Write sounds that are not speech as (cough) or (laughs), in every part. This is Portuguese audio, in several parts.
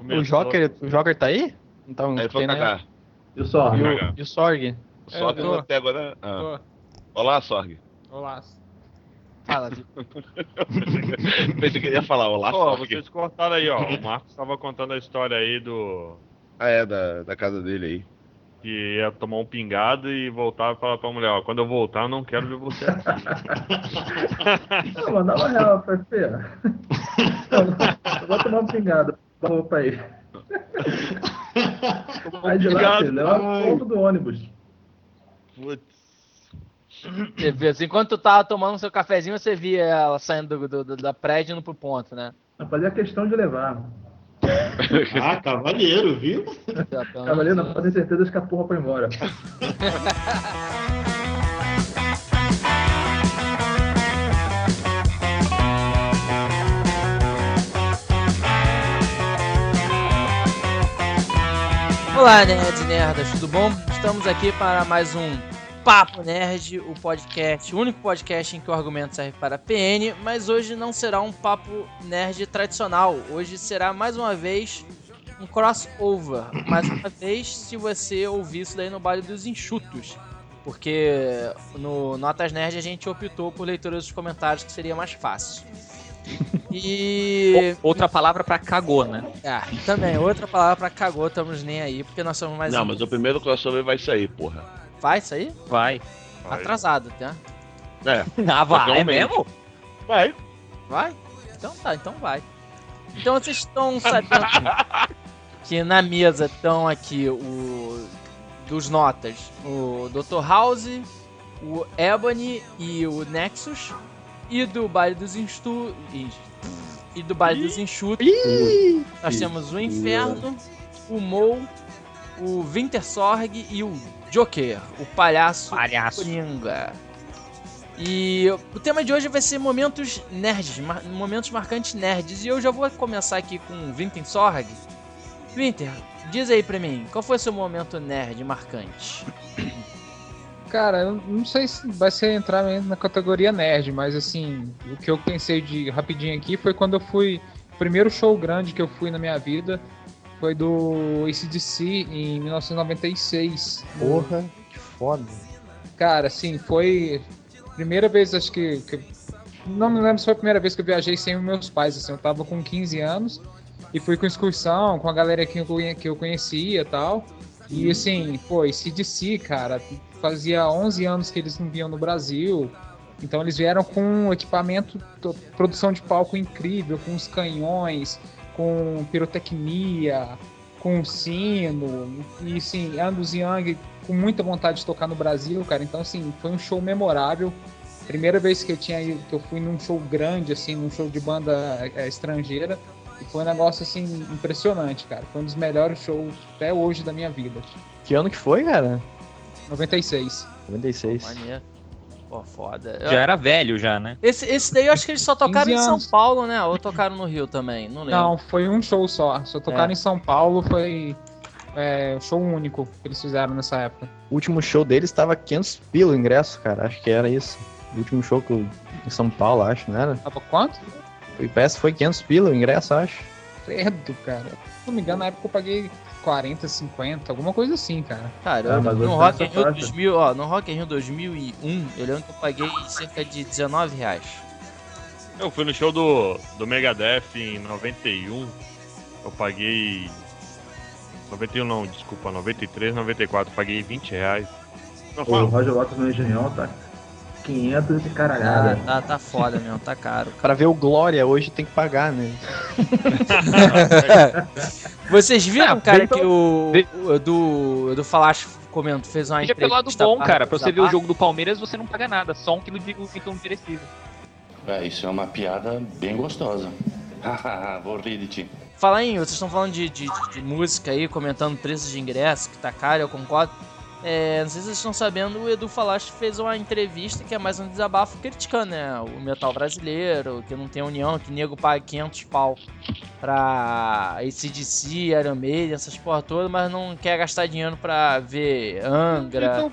O Joker, o Joker tá aí? Então, Aí foi né? cagar. E o só? E o, e o Sorg? Só É, tô. até agora. Ah. Olá, Sorg. Olá. Fala. (laughs) Pensei que ele ia falar Olá, Ó, Sorg. vocês cortaram aí, ó. O Marcos tava contando a história aí do. Ah, é, da, da casa dele aí. Que ia tomar um pingado e voltar e falar pra mulher, ó, quando eu voltar eu não quero ver você aqui. (laughs) Não, mandar uma real, FP. (laughs) Eu vou tomar um pingado. Dá roupa aí. (laughs) Aí de lá, pingado. filho, leva o ponto do ônibus. Putz. Você vê, assim, enquanto tu tava tomando seu cafezinho, você via ela saindo do, do- da prédio indo pro ponto, né? Eu fazia questão de levar. (laughs) Ah, cavaleiro, viu? Cavaleiro, não fazem certeza de que a porra foi embora. (laughs) Olá, nerds e nerdas, tudo bom? Estamos aqui para mais um Papo Nerd, o podcast, o único podcast em que o argumento serve para PN, mas hoje não será um papo nerd tradicional. Hoje será mais uma vez um crossover. Mais uma vez, se você ouvir isso daí no baile dos enxutos. Porque no Notas Nerd a gente optou por leitura dos comentários que seria mais fácil. E. Outra palavra pra cagou, né? Ah, também, outra palavra pra cagou, estamos nem aí, porque nós somos mais. Não, mas o primeiro crossover vai sair, porra. Vai sair? Vai. Vai. Atrasado, tá? É, (laughs) Ah, vai, é Realmente. mesmo? vai. Vai? Então tá, então vai. Então vocês estão sabendo (laughs) que na mesa estão aqui o dos notas, o Dr. House, o Ebony e o Nexus e do baile dos Instu e do baile dos enxutos. Nós temos o Inferno, o Mou, o Wintersorg e o Joker, o palhaço Palhaço. Coringa. E o tema de hoje vai ser momentos nerds, mar- momentos marcantes nerds. E eu já vou começar aqui com o Winter Sorg. Winter, diz aí pra mim, qual foi seu momento nerd marcante? Cara, eu não sei se vai ser entrar na categoria nerd, mas assim, o que eu pensei de rapidinho aqui foi quando eu fui. O primeiro show grande que eu fui na minha vida foi do ACDC em 1996. Porra, que foda. Cara, assim, foi. Primeira vez, acho que. que- não me lembro se foi a primeira vez que eu viajei sem os meus pais, assim, eu tava com 15 anos e fui com excursão, com a galera que eu, que eu conhecia e tal. E assim, pô, esse DC, cara, fazia 11 anos que eles não vinham no Brasil. Então eles vieram com um equipamento, to- produção de palco incrível, com os canhões, com pirotecnia, com sino, e assim, Angus Young com muita vontade de tocar no Brasil, cara. Então, assim, foi um show memorável. Primeira vez que eu tinha que eu fui num show grande, assim, num show de banda é, estrangeira. E foi um negócio, assim, impressionante, cara. Foi um dos melhores shows até hoje da minha vida. Que ano que foi, cara? 96. 96. Maneiro. Pô, foda. Já era velho já, né? Esse, esse daí eu acho que eles só tocaram em 15 São. Paulo, né? Ou tocaram no Rio também, não lembro. Não, foi um show só. Só tocaram É. em São Paulo, foi é, show único que eles fizeram nessa época. O último show deles tava 500 pila o ingresso, cara. Acho que era isso. O último show que eu, em São Paulo, acho, não era? Tava quanto? O peça foi 500 pila o ingresso, acho. Credo, cara. Se não me engano, na época eu paguei 40, 50, alguma coisa assim, cara. Cara, Ah, mas no Rock in Rio faixa. 2000, ó, no Rock in Rio 2001, eu lembro que eu paguei cerca de 19 reais. Eu fui no show do, do Megadeth em 91. Eu paguei. 91 não, desculpa, 93, 94. Paguei 20 reais. Não, O fala. Roger Waters no Engenhão tá 500 e Ah, caralhada. tá, tá foda mesmo, tá caro. Pra ver o Glória hoje tem que pagar, né? (laughs) Vocês viram, Ah, cara, que o, o do, do Falache comentou, fez uma Veja pelo lado bom, cara. Pra você ver o jogo do Palmeiras, você não paga nada. Só um quilo de então perecível. É, isso é uma piada bem gostosa. Hahaha, (laughs) vou rir de ti. Falar em, vocês estão falando de, de, de música aí, comentando preços de ingresso, que tá caro, eu concordo. É, não sei se vocês estão sabendo, o Edu Falaste fez uma entrevista que é mais um desabafo criticando, né? O metal brasileiro, que não tem união, que nego paga 500 pau pra ACDC, Iron Maiden, essas porra todas, mas não quer gastar dinheiro pra ver Angra. Então,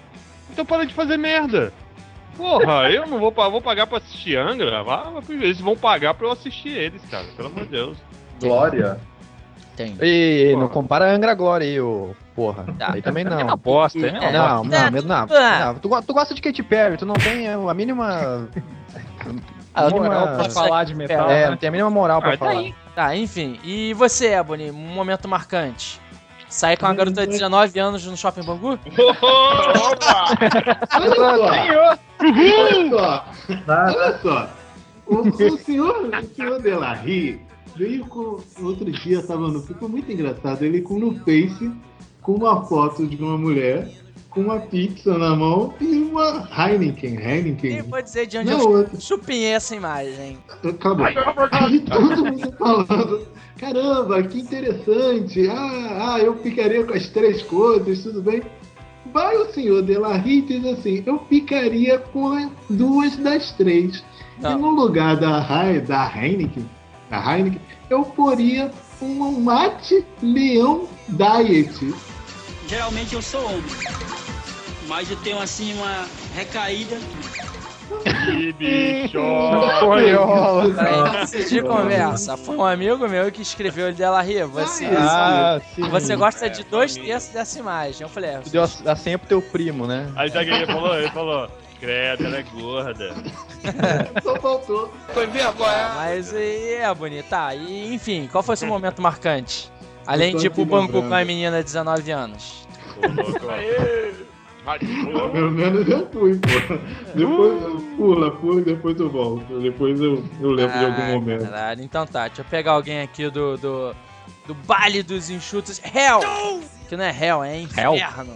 então para de fazer merda. Porra, eu não vou, vou pagar pra assistir Angra. Vá, eles vão pagar pra eu assistir eles, cara. Pelo amor de Deus. Glória. Tem. E não compara a Angra Glória aí, ô. Porra. Tá. Aí também É não. uma bosta, é uma É. Não, É, não, mesmo não. ah. não. Tu, tu gosta de Katy Perry, tu não tem a mínima. Moral mínima- pra falar de metal. É, né? não tem a mínima moral pra Ah, tá falar. aí. Tá, enfim. E você, Ebony, um momento marcante? Sair com uma garota de 19 anos no Shopping Bangu? Opa! Olha só, olha só, o senhor, o senhor Delarry veio com. Outro dia tava no. Ficou muito engraçado. Ele com no Face, com uma foto de uma mulher, com uma pizza na mão e uma Heineken. E Heineken. vou dizer de onde Não, eu outra. chupinhei essa imagem. Acabou. Aí todo mundo falando, caramba, que interessante. Ah, ah, eu ficaria com as três coisas, tudo bem. Vai o senhor Delarry e diz assim, eu ficaria com as duas das três. Não. E no lugar da, da Heineken, da Heineken, eu poria um mate leão diet. Geralmente eu sou homem, mas eu tenho assim uma recaída. Que bicho! (laughs) De conversa, foi um amigo meu que escreveu ele dela rir. Você, Ah, sim. você gosta de É, dois família. terços dessa imagem. Eu falei, é, deu a, a senha pro teu primo, né? Aí sabe o que ele falou? Ele falou, credo, ela é gorda. (laughs) Só faltou. mas e, é bonito. Tá, e enfim, qual foi seu momento marcante? Além de ir pro lembrando. com a menina de 19 anos. Ô, louco. Pelo menos eu fui, pô. Depois, pula, pula e depois eu volto. Depois eu, eu lembro de algum Ah, momento. Caralho, então tá, deixa eu pegar alguém aqui do. do, do baile dos enxutos. Hell! Que não é Hell, é inferno. (laughs)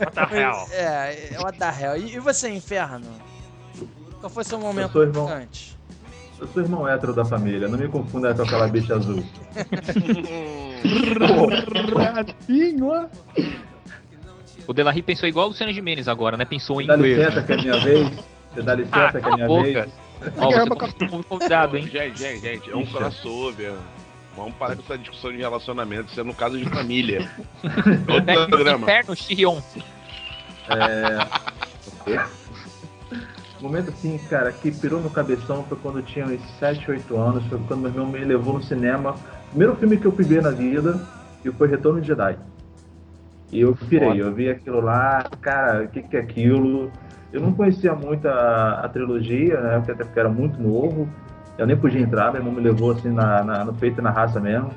What the hell? É, é what the hell. E, e você, inferno? Qual foi seu momento sou irmão. marcante? Eu sou irmão hétero da família, não me confunda com aquela bicha azul. (laughs) O Delarry pensou igual o Luciano Gimenez agora, né? Pensou em Dá inglês. licença que é minha vez. Você dá licença que é minha boca. vez. Ó, você foi convidado, hein? Gente, gente, gente, é um crossover. Vamos parar com essa discussão de relacionamento, isso é no caso de família. (laughs) Outro programa. Inferno, Chirion. momento assim, cara, que pirou no cabeção foi quando eu tinha uns 7, 8 anos, foi quando meu irmão me levou no cinema. Primeiro filme que eu fui ver na vida e foi Retorno de Jedi. E eu pirei, eu vi aquilo lá, cara, o que, que é aquilo? Eu não conhecia muito a, a trilogia, né? Porque até porque era muito novo. Eu nem podia entrar, meu irmão me levou assim na, na- no peito e na raça mesmo.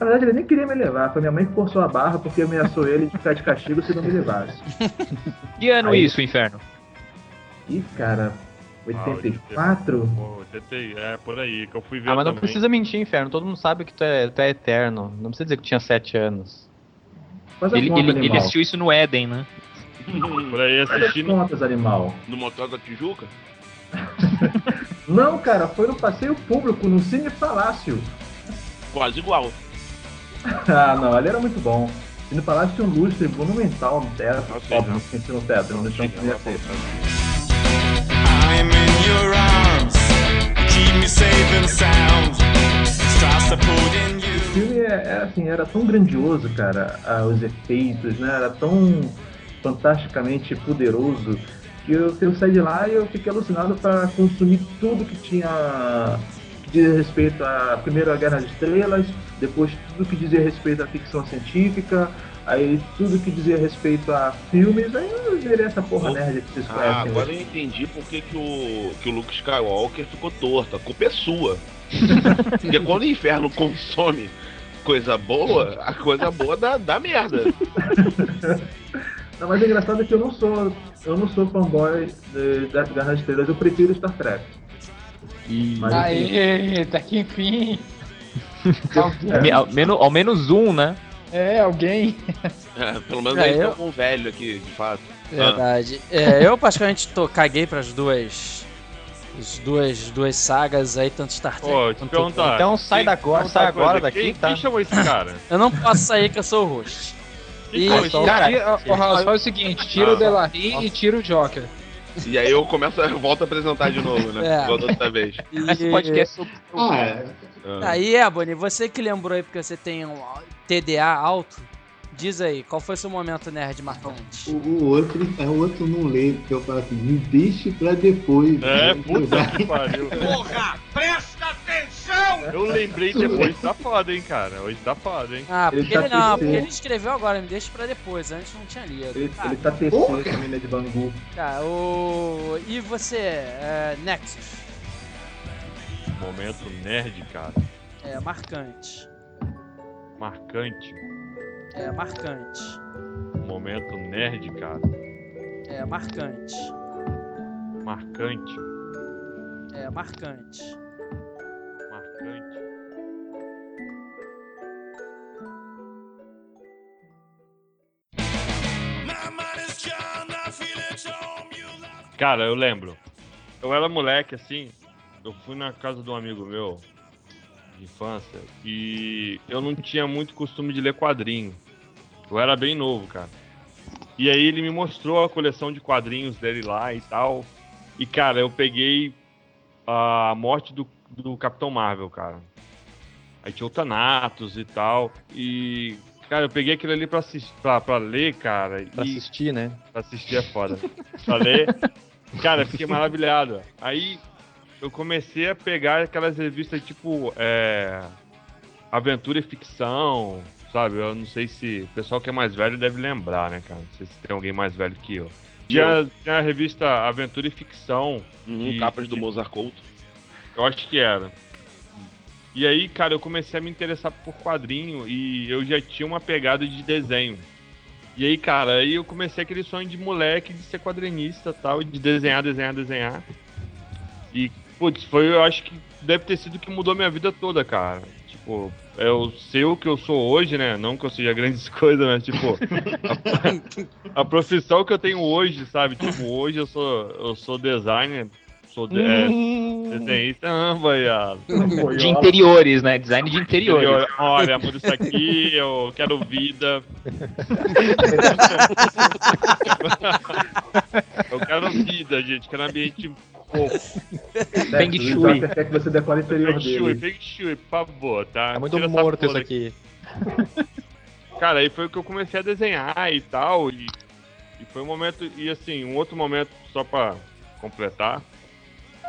Na verdade, ele nem queria me levar, foi minha mãe que forçou a barra porque ameaçou ele de ficar de castigo se não me levasse. Que ano Aí- isso, Inferno? Ih, cara, 84? Pô, tentei, é por aí que eu fui ver Ah, mas não também. precisa mentir, inferno. Todo mundo sabe que tu é, tu é eterno. Não precisa dizer que tinha 7 anos. Ele, conta, ele, ele assistiu isso no Éden, né? Por aí assistindo. contas, animal. No Motel da Tijuca? (laughs) Não, cara, foi no passeio público, no Cine Palácio. Quase igual. (laughs) Ah, não, ali era muito bom. Cine Palácio tinha um lustre monumental no teto. Não sei, Óbvio, não. tinha no teto, no chão que ia ser. I'm in your arms. Keep me safe and sound. Strauss to put in you. O filme é- era assim, era tão grandioso, cara, ah, os efeitos, né? Era tão fantasticamente poderoso que eu, eu saí de lá e eu fiquei alucinado para consumir tudo que tinha que dizia respeito à primeira Guerra das Estrelas, depois tudo que dizia respeito à ficção científica, aí tudo que dizia respeito a filmes, aí eu virei essa porra nerd que vocês Ah, conhecem. agora eu entendi por que, que, o, que o Luke Skywalker ficou torto. A culpa é sua. (laughs) Porque quando o inferno consome coisa boa, a coisa boa dá, dá merda. (laughs) Não, mas o engraçado é que eu não sou, eu não sou fanboy de, da Guerra das Estrelas, eu prefiro Star Trek. Mas, assim, Aê, tá aqui enfim. (laughs) Me- ao, menos, ao menos um, né? É, alguém. É, pelo menos É, aí eu- tá um velho aqui, de fato. Verdade. É, eu particularmente tô, caguei pras duas. As duas, duas sagas aí, tanto Star Trek. Quanto- perguntar. Então sai quem- da agora, sai agora daqui, quem, tá? Quem chamou esse cara? Eu não posso sair que eu sou o host. E- Então, cara? Tira, ô, House, faz o seguinte: tira Ah, o Delarry e tira o Joker. E aí eu começo, eu volto a apresentar de novo, né? É. Outra vez. E... (laughs) Esse podcast sobre. Ah, é. Ah. Aí, Ebony, você que lembrou aí porque você tem um TDA alto, diz aí, qual foi seu momento nerd marcante? O, o outro, é o outro não lê, porque eu falo assim, me deixe pra depois. É, né? puta que pariu. (laughs) Porra, presta atenção! Eu lembrei depois, tá foda, hein, cara. Hoje tá foda, hein. Ah, Ele porque tá ele, não, TC. porque ele escreveu agora, me deixa pra depois, antes não tinha lido. Ele, Ah, ele tá com a mina de Bangu. tá, o... E você, é, Nexus? Momento nerd, cara. É, marcante. Marcante. É, marcante. Momento nerd, cara. É, marcante. Marcante. É, marcante. Marcante. Cara, eu lembro. Eu era moleque, assim. Eu fui na casa de um amigo meu de infância e eu não tinha muito costume de ler quadrinho. Eu era bem novo, cara. E aí ele me mostrou a coleção de quadrinhos dele lá e tal. E, cara, eu peguei a morte do, do Capitão Marvel, cara. Aí tinha o Thanatos e tal. E, cara, eu peguei aquilo ali pra, assistir, pra, pra ler, cara. Pra e... assistir, né? Pra assistir é foda. pra ler. (laughs) Cara, fiquei maravilhado. Aí eu comecei a pegar aquelas revistas tipo é, Aventura e Ficção, sabe? Eu não sei se o pessoal que é mais velho deve lembrar, né, cara? Não sei se tem alguém mais velho que eu. Tinha, tinha a revista Aventura e Ficção. Uhum, E- capas do Mozart Couto. Eu acho que era. E aí, cara, eu comecei a me interessar por quadrinho e eu já tinha uma pegada de desenho. E aí, cara, aí eu comecei aquele sonho de moleque de ser quadrinista e tal, de desenhar, desenhar, desenhar. E, putz, foi, eu acho que deve ter sido o que mudou minha vida toda, cara. Tipo, eu sei o que eu sou hoje, né? Não que eu seja grandes (laughs) coisas, mas, tipo, a, a profissão que eu tenho hoje, sabe? Tipo, hoje eu sou, eu sou designer, sou de, é, desenhista, (laughs) ah. De interiores, né? Design de interiores. Interior. Olha, muda isso aqui, eu quero vida. (laughs) eu quero vida, gente. Quero ambiente fofo. (laughs) Feng Nex, o Shui. Joker quer que você decore o interior Feng Shui, dele. Feng Shui, por favor, tá? É muito Tira morto isso aqui. (laughs) Cara, aí foi que eu comecei a desenhar e tal. E, e foi um momento. E assim, um outro momento, só pra completar.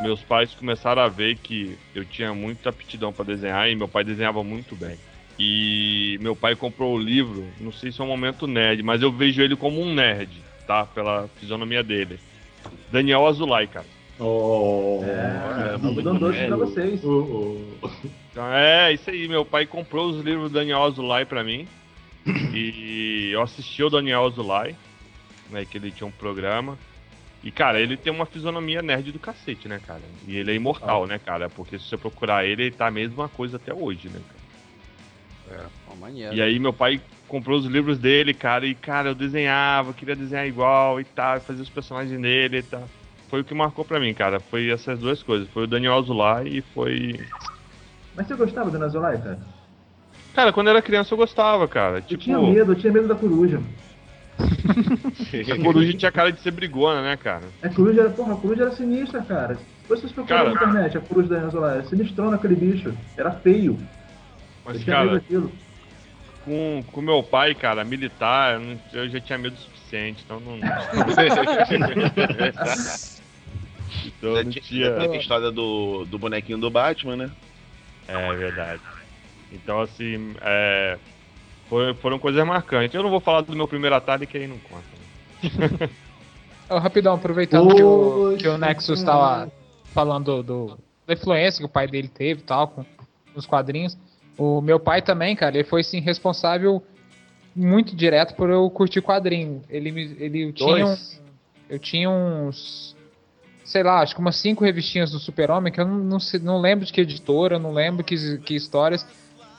Meus pais começaram a ver que eu tinha muita aptidão pra desenhar e meu pai desenhava muito bem. E meu pai comprou o livro, não sei se é um momento nerd, mas eu vejo ele como um nerd, tá? Pela fisionomia dele. Daniel Azulay, cara. Oh, É, mudou doce pra vocês. É, isso aí. Meu pai comprou os livros do Daniel Azulay pra mim. (coughs) e eu assisti o Daniel Azulay, né? Que ele tinha um programa. E, cara, ele tem uma fisionomia nerd do cacete, né, cara? E ele é imortal, né, cara? Porque se você procurar ele, ele tá a mesma coisa até hoje, né, cara? Pô, maneiro. E aí meu pai comprou os livros dele, cara, e, cara, eu desenhava, queria desenhar igual e tal, fazer os personagens dele e tal. Foi o que marcou pra mim, cara. Foi essas duas coisas. Foi o Daniel Azulay e foi Mas você gostava do Nazolai, cara? Cara, quando eu era criança eu gostava, cara. Eu Tipo, tinha medo, eu tinha medo da coruja. a coruja tinha cara de ser brigona, né, cara? A coruja era, porra, a coruja era sinistra, cara. Depois vocês procuram Cara. na internet, a coruja da Nazolai. Era sinistrona aquele bicho. Era feio. Mas, eu tinha medo cara, daquilo. com, com meu pai, cara, militar, eu, já tinha medo o suficiente, então não. (laughs) (laughs) então Já não tinha tinha. a história do, do bonequinho do Batman, né? É verdade. Então, assim, é, foi- foram coisas marcantes. Eu não vou falar do meu primeiro ataque, que aí não conta. né? Ô, rapidão, aproveitando que o, que o Nexus cara. tava falando do, da influência que o pai dele teve e tal, com os quadrinhos. O meu pai também, cara, ele foi assim, responsável muito direto por eu curtir quadrinho. Ele, ele tinha, um, eu tinha uns, sei lá, acho que umas cinco revistinhas do Super-Homem, que eu não, não, não lembro de que editora, não lembro que, que histórias.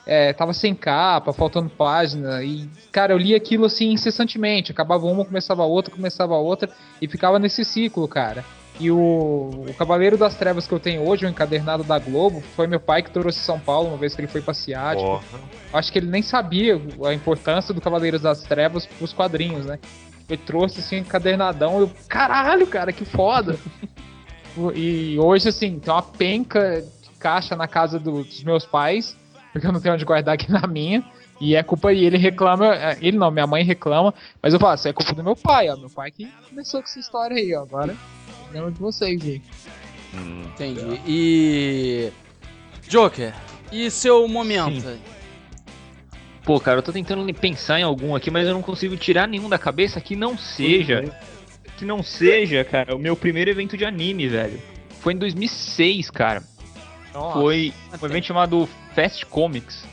É, tava sem capa, faltando página, e, cara, eu li aquilo assim incessantemente. Acabava uma, começava a outra, começava a outra, e ficava nesse ciclo, cara. E o, o Cavaleiro das Trevas que eu tenho hoje, o encadernado da Globo, foi meu pai que trouxe São Paulo uma vez que ele foi passear. tipo, acho que ele nem sabia a importância do Cavaleiros das Trevas pros quadrinhos, né? Ele trouxe assim, encadernadão, eu, caralho, cara, que foda! (laughs) e hoje, assim, tem uma penca de caixa na casa do- dos meus pais, porque eu não tenho onde guardar aqui (laughs) na minha. E é culpa e ele reclama, é, ele não, minha mãe reclama, mas eu falo, isso é culpa do meu pai, ó. Meu pai que começou com essa história aí, ó. Agora lembro de vocês aí. Entendi. E. Joker, e seu momento? Pô, cara, eu tô tentando pensar em algum aqui, mas eu não consigo tirar nenhum da cabeça que não seja. Que não seja, cara, o meu primeiro evento de anime, velho. Foi em 2006, cara. Nossa, Foi um evento chamado Fast Comics.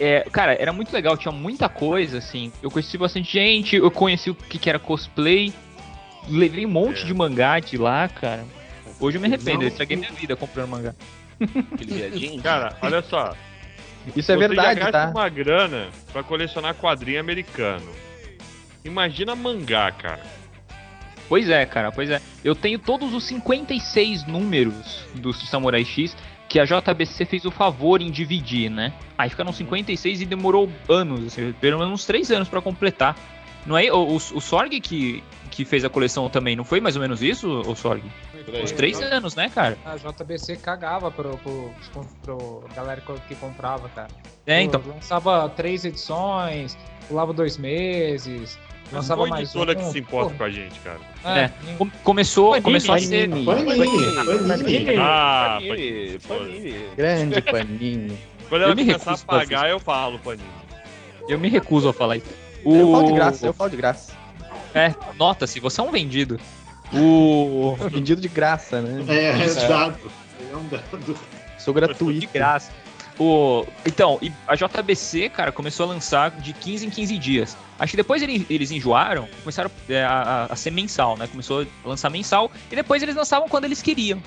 É, cara, era muito legal, tinha muita coisa, assim. Eu conheci bastante gente, eu conheci o que, que era cosplay. Levei um monte de mangá de lá, cara. Hoje eu me arrependo, eu estraguei minha vida comprando mangá. Aquele viadinho. Cara, olha só. Isso é Você verdade, já gasta tá? uma grana pra colecionar quadrinho americano. Imagina mangá, cara. Pois é, cara, pois é. Eu tenho todos os 56 números do Samurai X que a JBC fez o favor em dividir, né? Aí ficaram 56 e demorou anos, assim, pelo menos uns 3 anos pra completar. Não é o, o, o Sorg que, que fez a coleção também, não foi mais ou menos isso, o Sorg? Uns 3 anos, né, cara? A JBC cagava pro, pro, pro galera que comprava, cara. É, então. Lançava três edições, pulava dois meses, lançava Qual mais editora um. que se importa Pô, com a gente, cara? É, com- começou, começou a ser. Panini, Panini. Ah, Panini, Panini. Grande paninho. Quando ela Eu me começar a pagar, eu falo, Panini. Eu me recuso a falar isso. Eu falo de O- graça, eu falo de graça. É, nota-se, você é um vendido. O. Vendido de graça, né? É, exato. É um dado. Sou De gratuito. graça. O... Então, a JBC, cara, começou a lançar de 15 em 15 dias. Acho que depois ele- eles enjoaram, começaram é, a, a- a ser mensal, né? Começou a lançar mensal e depois eles lançavam quando eles queriam.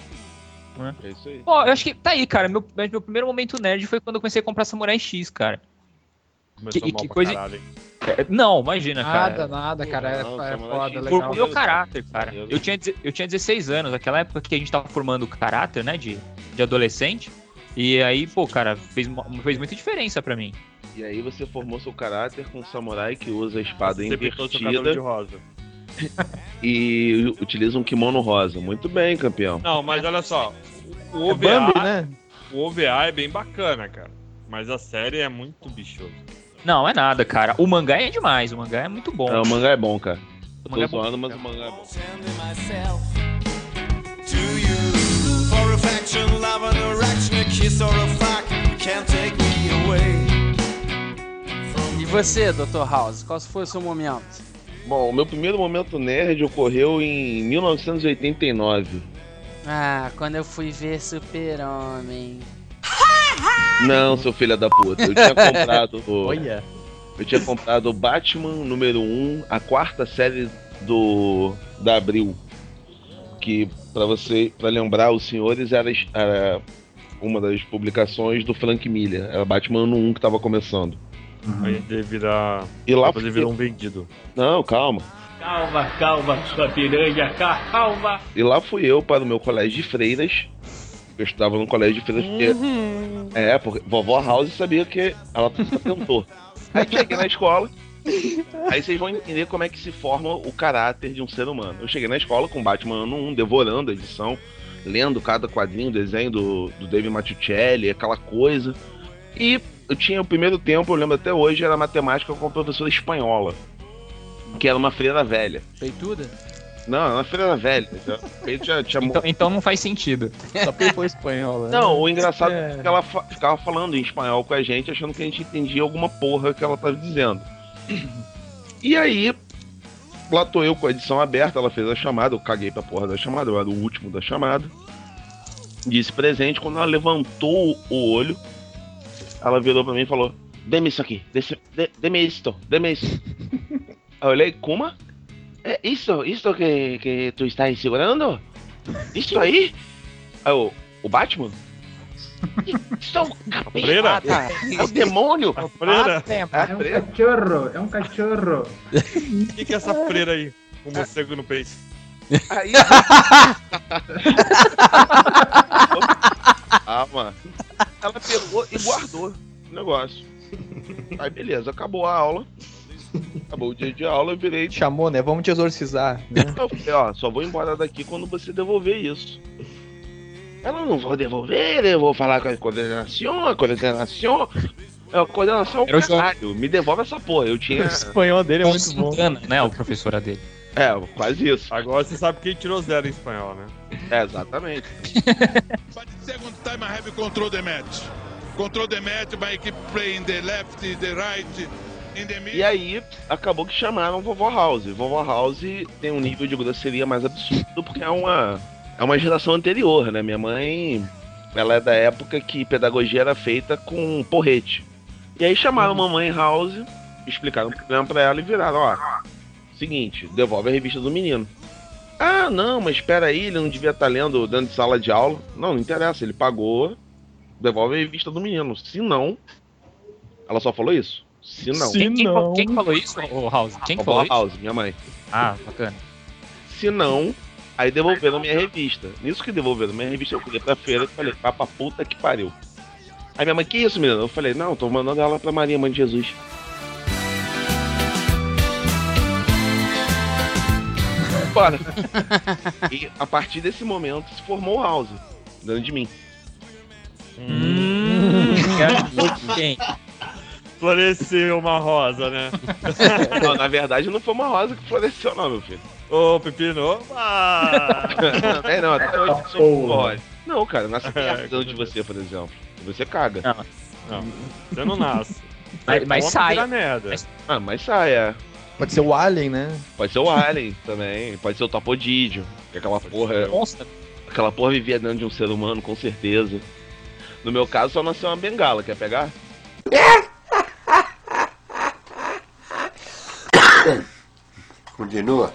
É isso aí. Pô, eu acho que tá aí, cara. Meu, meu primeiro momento nerd foi quando eu comecei a comprar Samurai X, cara. Começou Que- mal que pra coisa- caralho, hein? É, não, imagina, Nada, cara. nada, cara. É, Não, é Samurai foda, legal. Por o meu caráter, cara. Eu tinha, eu tinha 16 anos, naquela época que a gente tava formando caráter, né, de, de adolescente. E aí, pô, cara, fez, fez muita diferença pra mim. E aí você formou seu caráter com um samurai que usa a espada Você cabelo de invertida rosa. (laughs) e utiliza um kimono rosa. Muito bem, campeão. Não, mas olha só. O É OVA, Bambi, né? o OVA é bem bacana, cara. Mas a série é muito bichoso. Não, é nada, cara. O mangá é demais, o mangá é muito bom. É, o mangá é bom, cara. O Tô mangá é bom. zoando, mas o mangá é bom. E você, Dr. House, qual foi o seu momento? Bom, o meu primeiro momento nerd ocorreu em 1989. Ah, quando eu fui ver Super-Homem. Não, seu filho da puta. Eu tinha comprado. o- (laughs) Olha. Eu tinha comprado o Batman número 1, a quarta série do da Abril. Que pra você, para lembrar os senhores, era, era uma das publicações do Frank Miller. Era Batman ano 1 que tava começando. Aí ele virar. E lá ele virou um vendido. Não, calma. Calma, calma, sua piranha, calma. E lá fui eu para o meu colégio de freiras. Eu estudava no colégio de freiras porque. É, porque vovó House sabia que ela tentou. Aí cheguei na escola. Aí vocês vão entender como é que se forma o caráter de um ser humano. Eu cheguei na escola com Batman ano 1, devorando a edição, lendo cada quadrinho, desenho do, do David Matticelli, aquela coisa. E eu tinha o primeiro tempo, eu lembro até hoje, era matemática com a professora espanhola. Que era uma freira velha. Peituda? Não, era uma freira velha. Já, peito já tinha Então, então não faz sentido. Só porque ele foi espanhol, né? Não, o engraçado É. é que ela fa- ficava falando em espanhol com a gente, achando que a gente entendia alguma porra que ela tava dizendo. E aí, lá tô eu com a edição aberta, ela fez a chamada, eu caguei pra porra da chamada, eu era o último da chamada. Disse presente, quando ela levantou o olho, ela virou pra mim e falou: Dê-me isso aqui, dê-me isto, dê-me isso. (laughs) Aí eu olhei, como? É isso, isso que, que tu estás segurando? Isso aí? Aí eu, o Batman? Estou freira? É o demônio! Freira? A É um freira. cachorro, é um cachorro. O que, que é essa freira aí? Com o morcego no peito. Aí. ah, mano. Ela pegou e guardou o negócio. Aí beleza, acabou a aula. Acabou o dia de aula, eu virei. Chamou, né? Vamos te exorcizar. Né? (laughs) Eu falei, ó, só vou embora daqui quando você devolver isso. Ela não vou devolver, eu vou falar com a coordenação, a coordenação. É, a coordenação Era caralho, me devolve essa porra. Eu tinha. O espanhol dele é muito bom. Santana, né? O professora dele. É, quase isso. Agora você sabe quem tirou zero em espanhol, né? É, exatamente. (laughs) Second time I have control the match. Control the match by keep playing the left, the right. E aí, acabou que chamaram Vovó House. Vovó House tem um nível de grosseria mais absurdo porque é uma, é uma geração anterior, né? Minha mãe, ela é da época que pedagogia era feita com porrete. E aí chamaram Mamãe House, explicaram o problema pra ela e viraram, ó, seguinte, devolve a revista do menino. Ah, não, mas espera aí, ele não devia estar lendo dentro de sala de aula. Não, não interessa, ele pagou, devolve a revista do menino. Se não, ela só falou isso. Se não, Quem, quem, quem falou isso, ô House? Quem falou isso? House, minha mãe. Ah, bacana. Se não, aí devolveram minha revista. Nisso que devolveram minha revista, eu fui pra feira e falei, vai pra puta que pariu. Aí minha mãe, que isso, menina? Eu falei, não, tô mandando ela pra Maria, mãe de Jesus. Bora. e a partir desse momento se formou o House, dentro de mim. Hum, quem? Floresceu uma rosa, né? (laughs) Não, na verdade não foi uma rosa que floresceu, não, meu filho. Ô, Pepino, opa! (laughs) É, não, até hoje eu sou rosa. Não, cara, nasce (laughs) dentro de você, por exemplo. Você caga. Não, Não, você não nasce. Mas, mas sai. merda. Ah, mas sai, é. Pode ser o Alien, né? Pode ser o Alien também, pode ser o Topodídio, que aquela porra, Monstro. aquela porra vivia dentro de um ser humano, com certeza. No meu caso, só nasceu uma bengala, quer pegar? Continua.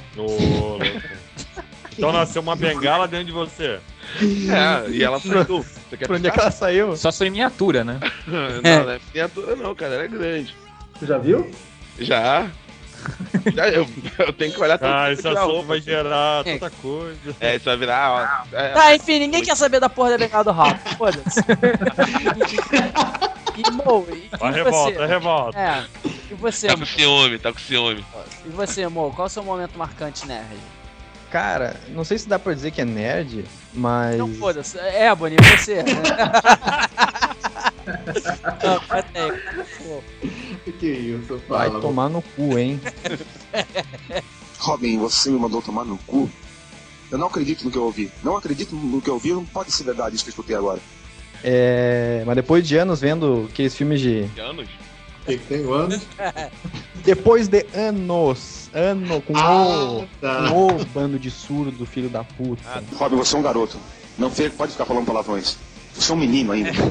Então nasceu uma bengala dentro de você. É, e ela foi tu. Você quer Pra onde é que ela saiu? Só sua miniatura, né? (laughs) não, não é miniatura não, cara, ela é grande. Você já viu? Já. Já eu, eu tenho que olhar tudo Ah, esse tirar assunto roupa. vai gerar tanta coisa. É, isso vai virar, ó. É, Tá, enfim, ninguém quer saber da porra da bengala do Ralph. Foda-se. (laughs) E, Mo, e, A e revolta, a você? revolta. É. E você, tá Mo? com ciúme, tá com ciúme. E você, Mo? Qual é o seu momento marcante nerd? Cara, não sei se dá pra dizer que é nerd, mas. Não, foda-se. É, Bonnie, você. né? (laughs) Não, até Que isso, Vai fala. tomar no cu, hein? (laughs) Robin, você me mandou tomar no cu? Eu não acredito no que eu ouvi. Não acredito no que eu ouvi, não pode ser verdade isso que eu escutei agora. É, mas depois de anos vendo aqueles filmes de. Que anos? Que que tem anos? (laughs) Depois de anos. Ano com Ah, o. tá. Com o bando de surdo, filho da puta. Robin, você é um garoto. Não pode ficar falando palavrões. Você é um menino ainda. (laughs)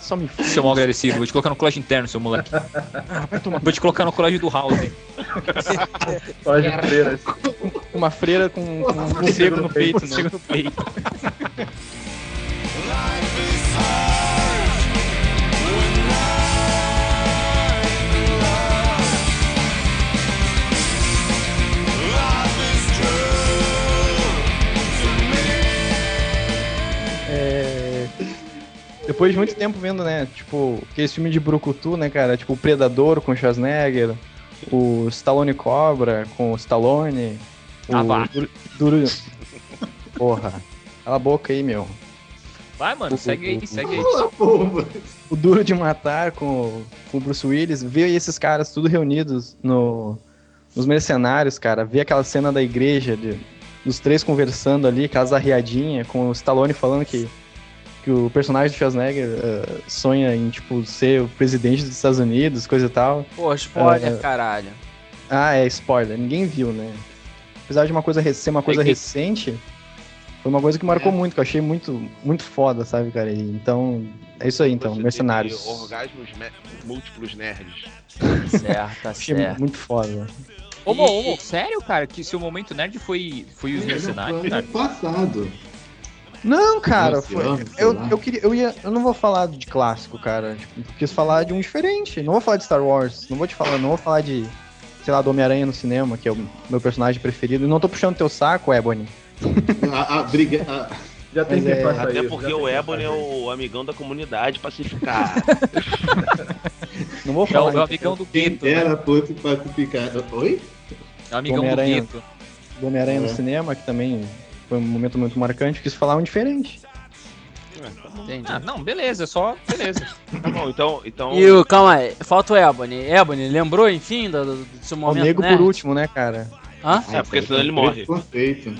Só me f... Seu mal agressivo. Vou te colocar no colégio interno, seu moleque. Vou te colocar no colégio do House. Colégio de freiras. uma freira com, com um morcego no peito, né? Morcego no peito. Depois de muito tempo vendo, né, tipo, aquele filme de Brucutu, né, cara, tipo, o Predador com o Schwarzenegger, o Stallone Cobra com o Stallone, Ah, o vá. Duro... Duro- Porra, cala a boca aí, meu. Vai, mano, segue aí, segue aí. O Duro de Matar com, o- com o Bruce Willis, ver esses caras tudo reunidos no, nos mercenários, cara, ver aquela cena da igreja, de, dos três conversando ali, aquelas arriadinhas, com o Stallone falando que, que o personagem do Schwarzenegger eh, sonha em, tipo, ser o presidente dos Estados Unidos, coisa e tal. Pô, spoiler, É. caralho. Ah, é spoiler, ninguém viu, né? Apesar de uma coisa ser uma coisa que- recente, foi uma coisa que marcou muito, que eu achei muito, muito foda, sabe, cara? E, então, é isso aí, então, Você Mercenários. Orgasmos múltiplos nerds. (laughs) Certo, tá Achei certo. muito foda. Ô, ô, sério, cara, que seu momento nerd foi, foi os mercenários, Ano cara? passado. Não, cara, foi- eu eu, queria, eu ia, eu não vou falar de clássico, cara. Tipo, eu quis falar de um diferente. Não vou falar de Star Wars, não vou te falar, não vou falar de, sei lá, do Homem-Aranha no cinema, que é o meu personagem preferido. E não tô puxando teu saco, Ebony. A, a briga. a- Já tem Mas quem é- faça Até isso. porque já o quem Ebony é o amigão da comunidade pacificada. Não vou É o, falar. é o amigão do Quem gueto, né? era fosse pacificar. Oi? É o amigão do gueto. do Homem-Aranha É. no cinema, que também foi um momento muito marcante. Quis falar um diferente. Entendi. Ah, não, beleza, só. Beleza. (laughs) Tá bom, então. então... E o, calma aí, falta o Ebony. Ebony, lembrou, enfim, do, do, do seu O momento, nego né? por último, né, cara? Hã? É, porque senão ele morre. Perfeito.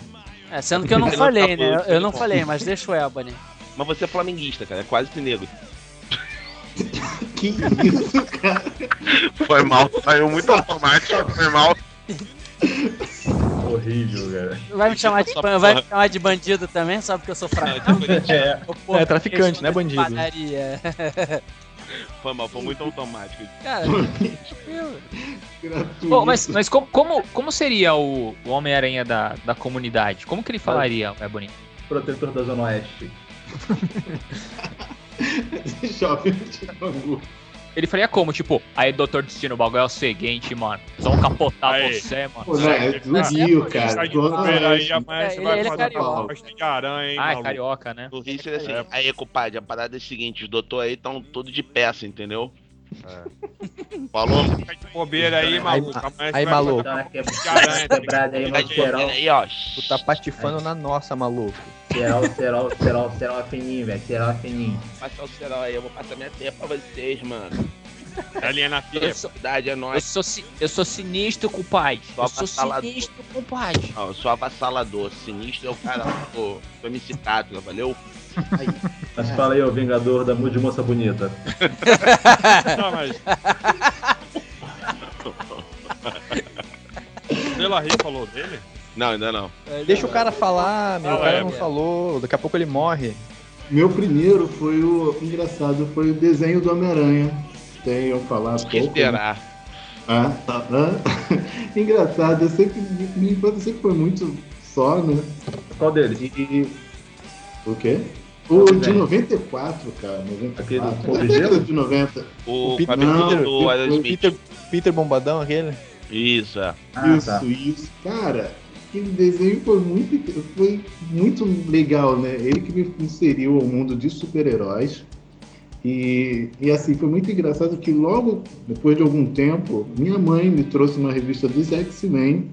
É, sendo que eu não Ele não falei, tá né? Eu não falei, mas deixa o Ebony. Mas você é flamenguista, cara. É quase que negro. (laughs) Que isso, cara? Foi mal, saiu muito automático. Foi mal. (laughs) Horrível, cara. Vai me chamar de, vai me chamar de bandido também, só porque eu sou fraco. (laughs) É. É, traficante, né, bandido? Padaria. (laughs) Foi mal, foi muito automático. Cara, Gratuito. (laughs) Bom, mas, mas como, como, como seria o, o Homem-Aranha da, da comunidade? Como que ele falaria, é bonito? Protetor da Zona Oeste. Shopping de Bangu. Ele faria como? Tipo, aí, doutor Destino, o bagulho é o seguinte, mano. Vamos capotar Aí. você, mano. Pô, né, é do Rio, cara. Sai de bobeira aí, amanhã É, você vai ele é fazer carioca. uma de aranha, hein, Ah, é carioca, né? No Rio seria assim. É. Aí, compadre, a parada é a seguinte: os doutor aí estão todos de peça, entendeu? Falou? Sai de bobeira aí, maluco. Aí, vai maluco. Tá fazer que uma costa de aranha, tá quebrada aí, Fica mas Serol, aí, ó. Tu tá patifando na nossa, maluco. Serol, Serol, Serol, Serol é fininho, velho. Serol é fininho. Passar o ceral aí, eu vou passar minha teia pra vocês, mano. Galinha na fia. Eu sou, Verdade é eu nóis. sou, si- eu sou sinistro, compadre. Só Eu sou sinistro, compadre. Ó, eu sou avassalador, sinistro é o cara do do MC Tátula, valeu? Mas fala aí, ô Vingador da Mude Moça Bonita. Não, mas. O Delarry falou dele? Não, ainda não. Deixa o cara falar, meu. O cara é, não meu. falou. Daqui a pouco ele morre. Meu primeiro foi o. Engraçado, foi o desenho do Homem-Aranha. Tem eu falar que pouco. né? esperar? Ah, tá. ah. (laughs) Engraçado, eu sempre. Minha infância sempre foi muito só, né? Qual deles? E. O quê? O de desenho? 94, cara. 94. Aquele do de 90. O, O Peter- do Aerosmith. Peter, Peter Bombadão, aquele? Isso, é. Ah, isso, tá. isso. Cara, aquele desenho foi muito, foi muito legal, né? Ele que me inseriu ao mundo de super-heróis. E, e assim, foi muito engraçado que logo depois de algum tempo, minha mãe me trouxe uma revista dos X-Men.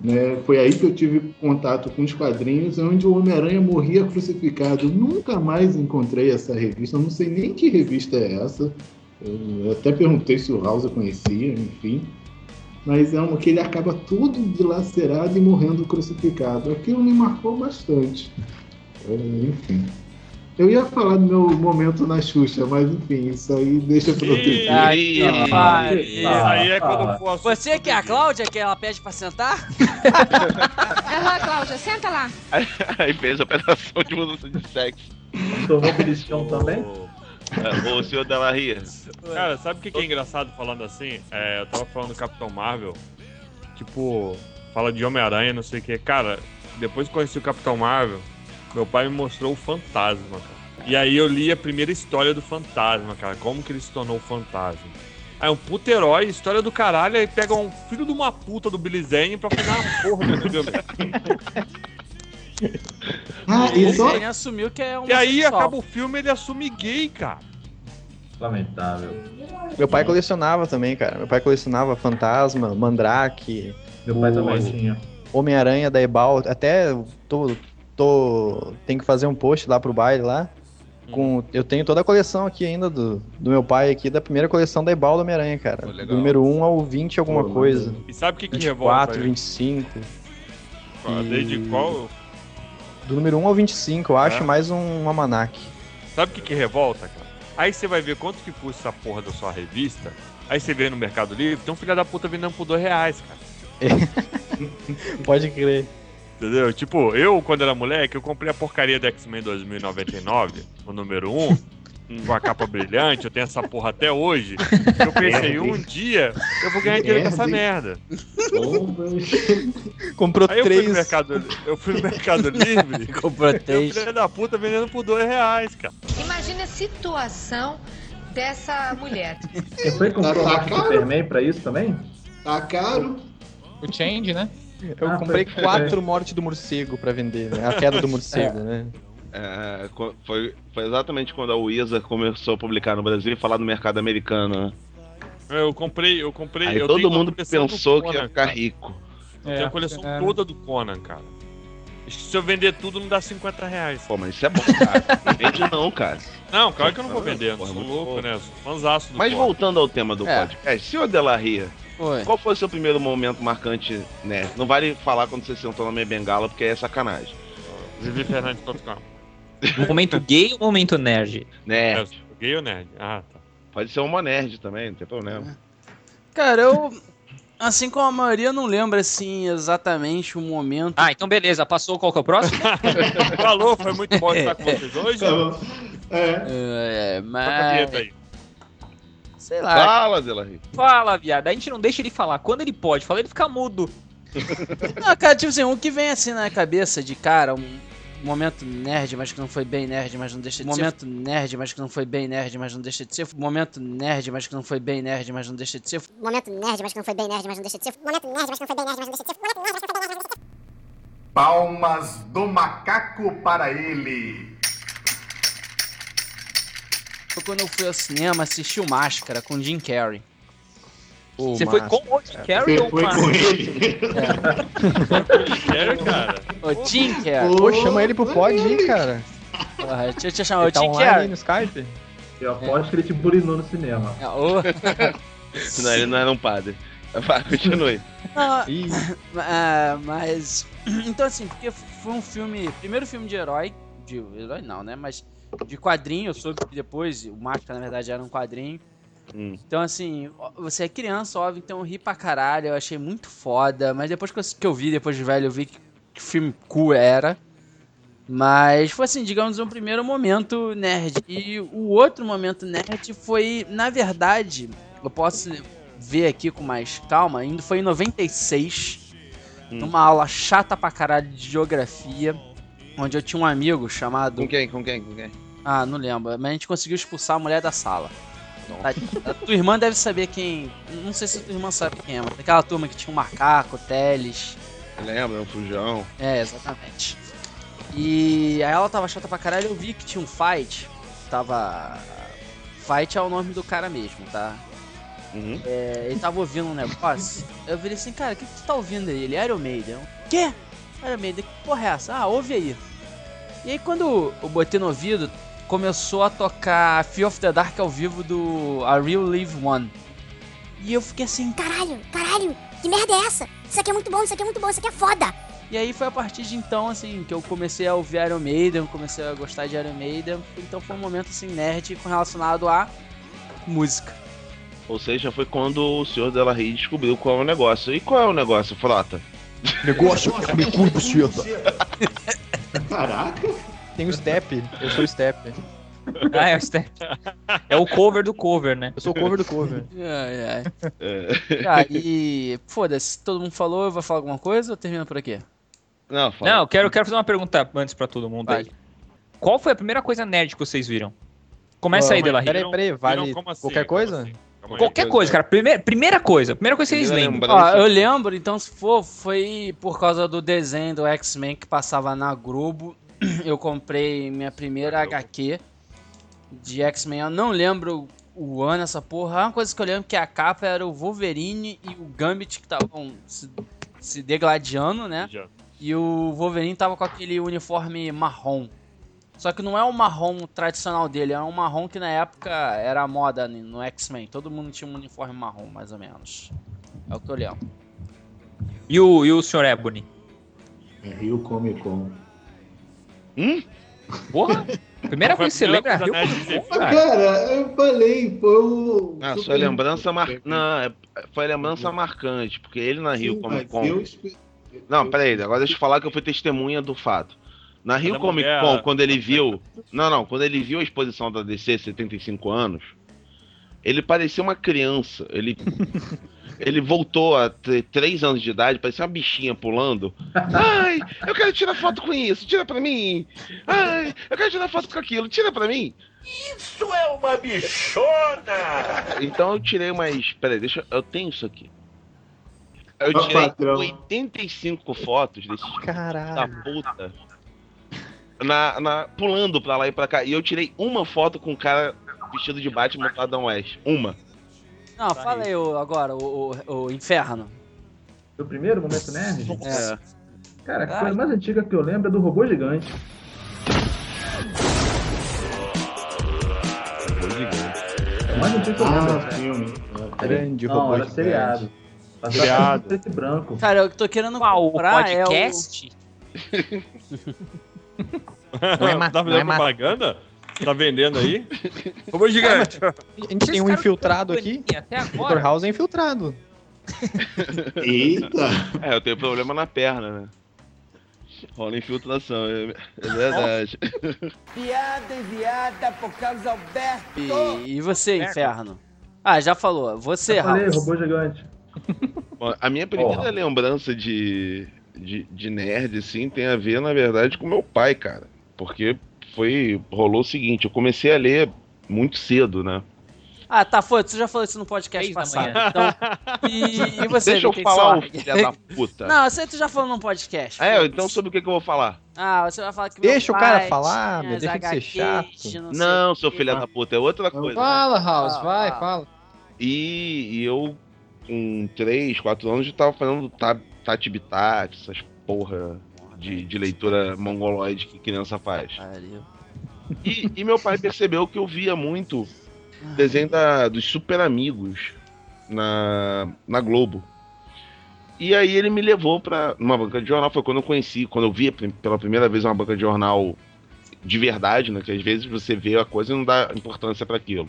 Né? Foi aí que eu tive contato com os quadrinhos, onde o Homem-Aranha morria crucificado. Nunca mais encontrei essa revista, eu não sei nem que revista é essa. Eu até perguntei se o House conhecia, enfim mas é uma que ele acaba todo dilacerado e morrendo crucificado. Aquilo me marcou bastante. É, enfim. Eu ia falar do meu momento na Xuxa, mas enfim, isso aí deixa pra outro dia. Pariu. Isso aí é quando for Você que é a Cláudia, que ela pede pra sentar? (laughs) Aham, Cláudia, senta lá. (laughs) Aí fez a operação de mudança de sexo. Tomou beliscão também? É, Ô, senhor Delarria. Cara, sabe o que, que é engraçado falando assim? É, eu tava falando do Capitão Marvel. Tipo, fala de Homem-Aranha, não sei o que. Cara, depois que conheci o Capitão Marvel, meu pai me mostrou o fantasma, cara. E aí eu li a primeira história do fantasma, cara. Como que ele se tornou o fantasma. Aí um puto herói, história do caralho, aí pega um filho de uma puta do Billy Zane pra fazer uma porra do filme. (laughs) Ah, e só, Ele assumiu que é um E aí homossexual. acaba o filme ele assume gay, cara. Lamentável. Meu pai colecionava também, cara. Meu pai colecionava Fantasma, Mandrake, Meu pai O- também tinha. Homem-Aranha da Ebal. Até tô, tô. Tem que fazer um post lá pro baile lá. Com, eu tenho toda a coleção aqui ainda do, do meu pai aqui, da primeira coleção da Ebal do Homem-Aranha, cara. Pô, do número 1 ao 20 alguma Pô, coisa. E sabe o que, que revolta? 24, 25. Desde e- qual. Do número 1 ao 25, eu acho, É. mais um almanac. Sabe o que, que revolta, cara? Aí você vai ver quanto que custa essa porra da sua revista. Aí você vê no Mercado Livre, tem um filho da puta vendendo por dois reais, cara. (laughs) Pode crer. Entendeu? Tipo, eu, quando era moleque, eu comprei a porcaria do X-Men 2099, o número 1, com a capa brilhante, eu tenho essa porra até hoje. Eu pensei, um dia eu vou ganhar dinheiro com essa merda. Comprou Aí eu fui no três. Mercado, eu fui no Mercado Livre, (laughs) Comprou três. filho da puta vendendo por dois reais, cara. Imagina a situação dessa mulher. Você foi comprar Tá o caro? Superman pra isso também? tá caro. O Change, né? Eu Ah, comprei foi- quatro mortes do morcego pra vender, né? A queda do morcego, né? É, foi, foi exatamente quando a Wizard começou a publicar no Brasil e falar do mercado americano, né? Eu comprei, eu comprei. Aí eu todo mundo pensou que Conan, ia ficar cara. rico. Eu tenho a coleção é. toda do Conan, cara. Acho que se eu vender tudo não dá 50 reais. Pô, mas isso é bom, cara. Não vende não, cara. Não, claro que eu não vou vender. Porra, Sou louco, bom. né? Sou fãzaço do Mas Thor. voltando ao tema do É. podcast, senhor Delarria, Oi. qual foi o seu primeiro momento marcante, né? Não vale falar quando você sentou na minha bengala, porque é sacanagem. ViviFernandes.com. (laughs) Momento gay ou momento nerd? Nerd. Gay ou nerd? Ah, tá. Pode ser uma nerd também, não tem problema. Cara, eu. Assim como a maioria, não lembro assim exatamente o momento. Ah, então beleza. Passou qual que é o próximo? (laughs) Falou, foi muito bom estar com vocês hoje. É. É, mas. Sei lá. Fala, Delarria. Fala, viado. A gente não deixa ele falar. Quando ele pode falar, ele fica mudo. Não, cara, tipo assim, o que vem assim na cabeça de cara, um momento nerd, mas que não foi bem nerd, mas não deixa de ser. Momento nerd, mas que não foi bem nerd, mas não deixa de ser. Momento nerd, mas que não foi bem nerd, mas não deixa de ser. Momento nerd, mas que não foi bem nerd, mas não deixa de ser. Momento nerd, mas que não foi bem nerd, mas não deixa de ser. Momento nerd, mas que não foi bem nerd, mas não deixa de ser. Palmas do macaco para ele. Quando eu fui ao cinema assistir o Máscara com Jim Carrey. Você foi com o Jim Carrey Você ou foi com a- com ele. Sério, (laughs) cara? Ô, Jim Carrey. Pô, chama ele pro pod aí, cara. Porra, deixa eu te chamar, o Ele tá Jim Carrey. no Skype? Eu aposto que ele te burinou no cinema. É, ô. (laughs) Senão ele não era um padre. Continue. Não, Ih, (laughs) Ah, mas. Então, assim, porque foi um filme. Primeiro filme de herói. De herói não, né? Mas de quadrinho. Eu soube que depois o Máscara, na verdade, era um quadrinho. Hum. Então, assim, você é criança, óbvio, então eu ri pra caralho. Eu achei muito foda. Mas depois que eu, que eu vi, depois de velho, eu vi que, que filme cool era. Mas foi assim, digamos, um primeiro momento nerd. E o outro momento nerd foi, na verdade, eu posso ver aqui com mais calma, ainda foi em 96, Hum. numa aula chata pra caralho de geografia, onde eu tinha um amigo chamado. Com quem? Com quem? Com quem? Ah, não lembro, mas a gente conseguiu expulsar a mulher da sala. A, a tua irmã deve saber quem. Não sei se a tua irmã sabe quem é, mas aquela turma que tinha um macaco, Teles. Lembra? Um fujão. É, exatamente. E aí ela tava chata pra caralho, eu vi que tinha um fight. Tava. Fight é o nome do cara mesmo, tá? Uhum. É, ele tava ouvindo um negócio. Eu virei assim, cara, o que, que tu tá ouvindo aí? Ele, Iron Maiden. Quê? Iron Maiden, que porra é essa? Ah, ouve aí. E aí quando eu botei no ouvido, começou a tocar Fear of the Dark ao vivo do A Real Live One. E eu fiquei assim, Caralho, caralho, que merda é essa? Isso aqui é muito bom, isso aqui é muito bom, isso aqui é foda. E aí foi a partir de então, assim, que eu comecei a ouvir Iron Maiden, comecei a gostar de Iron Maiden. Então foi um momento, assim, nerd com relacionado a música. Ou seja, foi quando o senhor Delarry descobriu qual é o negócio. E qual é o negócio, Frota? negócio me curto. (laughs) Caraca. Tem o Step, eu sou o Step. (laughs) Ah, é o Step. É o cover do cover, né? Eu sou o cover do cover. (laughs) Ai, ai. É. Tá, e foda-se, todo mundo falou, eu vou falar alguma coisa ou termina por aqui? Não, fala. Não, eu quero, eu quero fazer uma pergunta antes pra todo mundo Vai. aí. Qual foi a primeira coisa nerd que vocês viram? Começa aí, Calma aí, Delarry. Peraí, peraí, vale Viram assim? qualquer coisa? assim? Aí. Qualquer coisa, cara. Primeira, primeira coisa. Primeira coisa que vocês lembram. Ó, eu lembro, então se for, foi por causa do desenho do X-Men que passava na Globo. (clears throat) Eu comprei minha primeira HQ de X-Men. Eu não lembro o ano, essa porra. Uma coisa que eu lembro que a capa era o Wolverine e o Gambit que estavam se, se degladiando, né? Já. E o Wolverine tava com aquele uniforme marrom. Só que não é o marrom tradicional dele, é um marrom que na época era a moda no X-Men. Todo mundo tinha um uniforme marrom, mais ou menos. É o que eu lembro. E o, e o Sr. Ebony? É Rio Comic Con. Hum? Porra! Primeira coisa que você lembra é Rio cara. Cara, eu falei, foi o. Ah, sua lembrança mar... Não, é- foi lembrança marcante, porque ele na Rio Sim, Comic Con. eu Não, peraí, agora deixa eu falar que eu fui testemunha do fato. Na Rio Comic Con, quando ele viu. Não, não, quando ele viu a exposição da DC 75 anos, ele parecia uma criança. Ele. Ele voltou a ter 3 anos de idade, parecia uma bichinha pulando. Ai, eu quero tirar foto com isso, tira pra mim. Ai, eu quero tirar foto com aquilo, tira pra mim. Isso é uma bichona! Então eu tirei umas. Peraí, deixa eu. Eu tenho isso aqui. Eu tirei patrão. 85 fotos desses da Caralho. puta. Na, na, pulando pra lá e pra cá. E eu tirei uma foto com o cara vestido de Batman do Adam West. Uma. Não, fala aí o- agora, o, o, o Inferno. Meu primeiro momento nerd? É. Cara, a coisa mais antiga que eu lembro é do robô gigante. É o mais antigo que eu lembro. Ah, cara. filme. Grande Não, robô era gigante. seriado. Seriado. preto e branco. Cara, eu tô querendo Qual? Comprar é o... podcast? (laughs) Não é tá não é propaganda? Tá vendendo aí? (laughs) Robô gigante. A gente tem um infiltrado aqui. Até Dr. agora. House é infiltrado. (laughs) Eita! É, eu tenho problema na perna, né? Rola infiltração, é, é verdade. (laughs) Piada enviada por Carlos Alberto. E, e você, Inferno? Ah, já falou. Você, House. robô gigante. Bom, a minha primeira Porra. lembrança de, de, de nerd, assim, tem a ver, na verdade, com meu pai, cara. Porque foi. rolou o seguinte, eu comecei a ler muito cedo, né? Ah, tá, foi. Tu já falou isso no podcast passado. manhã. Então, (laughs) e, e você, Deixa eu falar, filho da puta. Não, aí tu já falou num podcast. É, então sobre o que, que eu vou falar? Ah, você vai falar que Deixa o cara falar, meu, deixa de ser chato. não Não, seu filho da puta, é outra coisa. Fala, House, vai, fala. E, e eu, com 3, 4 anos, já tava fazendo ta- Tati Bitat, essas porra de, de leitura mongoloide que criança faz. E, e meu pai percebeu que eu via muito desenho da- dos super amigos na, na Globo. E aí ele me levou pra uma banca de jornal. Foi quando eu conheci, quando eu vi prim- pela primeira vez uma banca de jornal de verdade, né? Que às vezes você vê a coisa e não dá importância pra aquilo.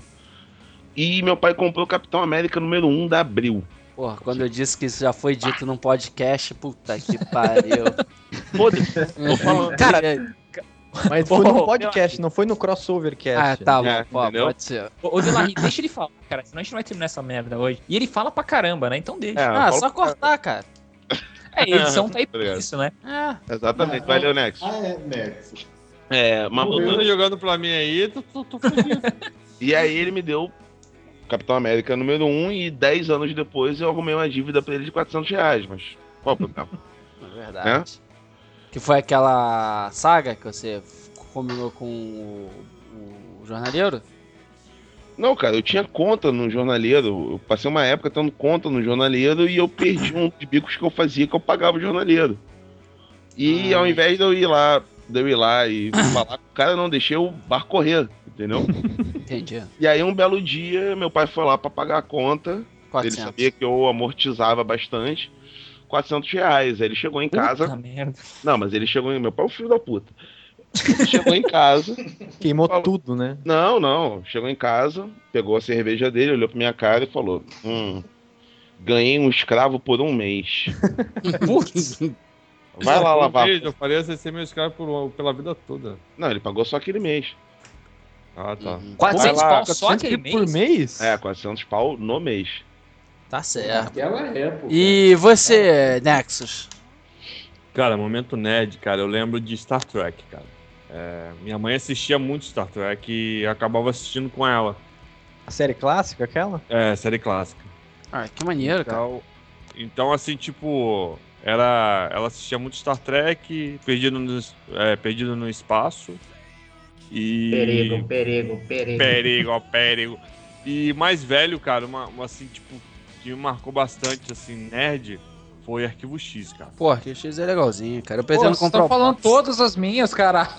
E meu pai comprou o Capitão América número 1 da Abril. Porra, quando eu disse que isso já foi dito num podcast, puta que pariu. (laughs) Foda-se. Cara, Mas foi no podcast, não foi no crossover cast. ah, tá bom, É, pô, entendeu? pode ser. Ô, Delarry, deixa ele falar, cara, senão a gente não vai terminar essa merda hoje. E ele fala pra caramba, né? Então deixa. É, Ah, só cortar, cara. É, a (laughs) edição tá aí por Obrigado. isso, né? É. Exatamente, valeu, Nex. Ah, é, Nexus. É, mas jogando pra mim aí, tô, tô, tô fudido. (laughs) E aí ele me deu Capitão América número 1 e 10 anos depois eu arrumei uma dívida pra ele de 400 reais, mas qual o problema? (laughs) É verdade. Que foi aquela saga que você combinou com o, o jornaleiro? Não, cara, eu tinha conta no jornaleiro, eu passei uma época tendo conta no jornaleiro e eu perdi um dos bicos que eu fazia que eu pagava o jornaleiro. E Ah. ao invés de eu ir lá, de eu ir lá e falar com o cara, não deixei o bar correr, entendeu? Entendi. E aí um belo dia meu pai foi lá pra pagar a conta, ele 400. sabia que eu amortizava bastante. 400 reais. Aí ele chegou em casa. Puta merda. Não, mas ele chegou em. Meu pai é o filho da puta. Ele chegou em casa. (laughs) Queimou Falou- tudo, né? Não, não. Chegou em casa, pegou a cerveja dele, olhou pra minha cara e falou: Hum, ganhei um escravo por um mês. (laughs) Putz. Vai lá Por um lavar. mês, Eu pareço ser meu escravo por- pela vida toda. Não, ele pagou só aquele mês. Ah, tá. Uhum. 400 Vai lá, pau só aquele mês? Por mês? É, 400 pau no mês. Tá certo. Naquela época. E você, Nexus? Cara, momento nerd, cara, eu lembro de Star Trek, cara. É, minha mãe assistia muito Star Trek e acabava assistindo com ela. A série clássica, aquela? É, série clássica. Ah, que maneiro, cara. Então, então assim, tipo, era, ela assistia muito Star Trek, Perdido no, é, Perdido no Espaço. E. Perigo, perigo, perigo. Perigo, ó, perigo. E mais velho, cara, uma, uma, assim, tipo, que me marcou bastante, assim, nerd, foi Arquivo X, cara. Pô, que X é legalzinho, cara. Eu Pô, pretendo vocês comprar o falando todas as minhas, caralho. (laughs)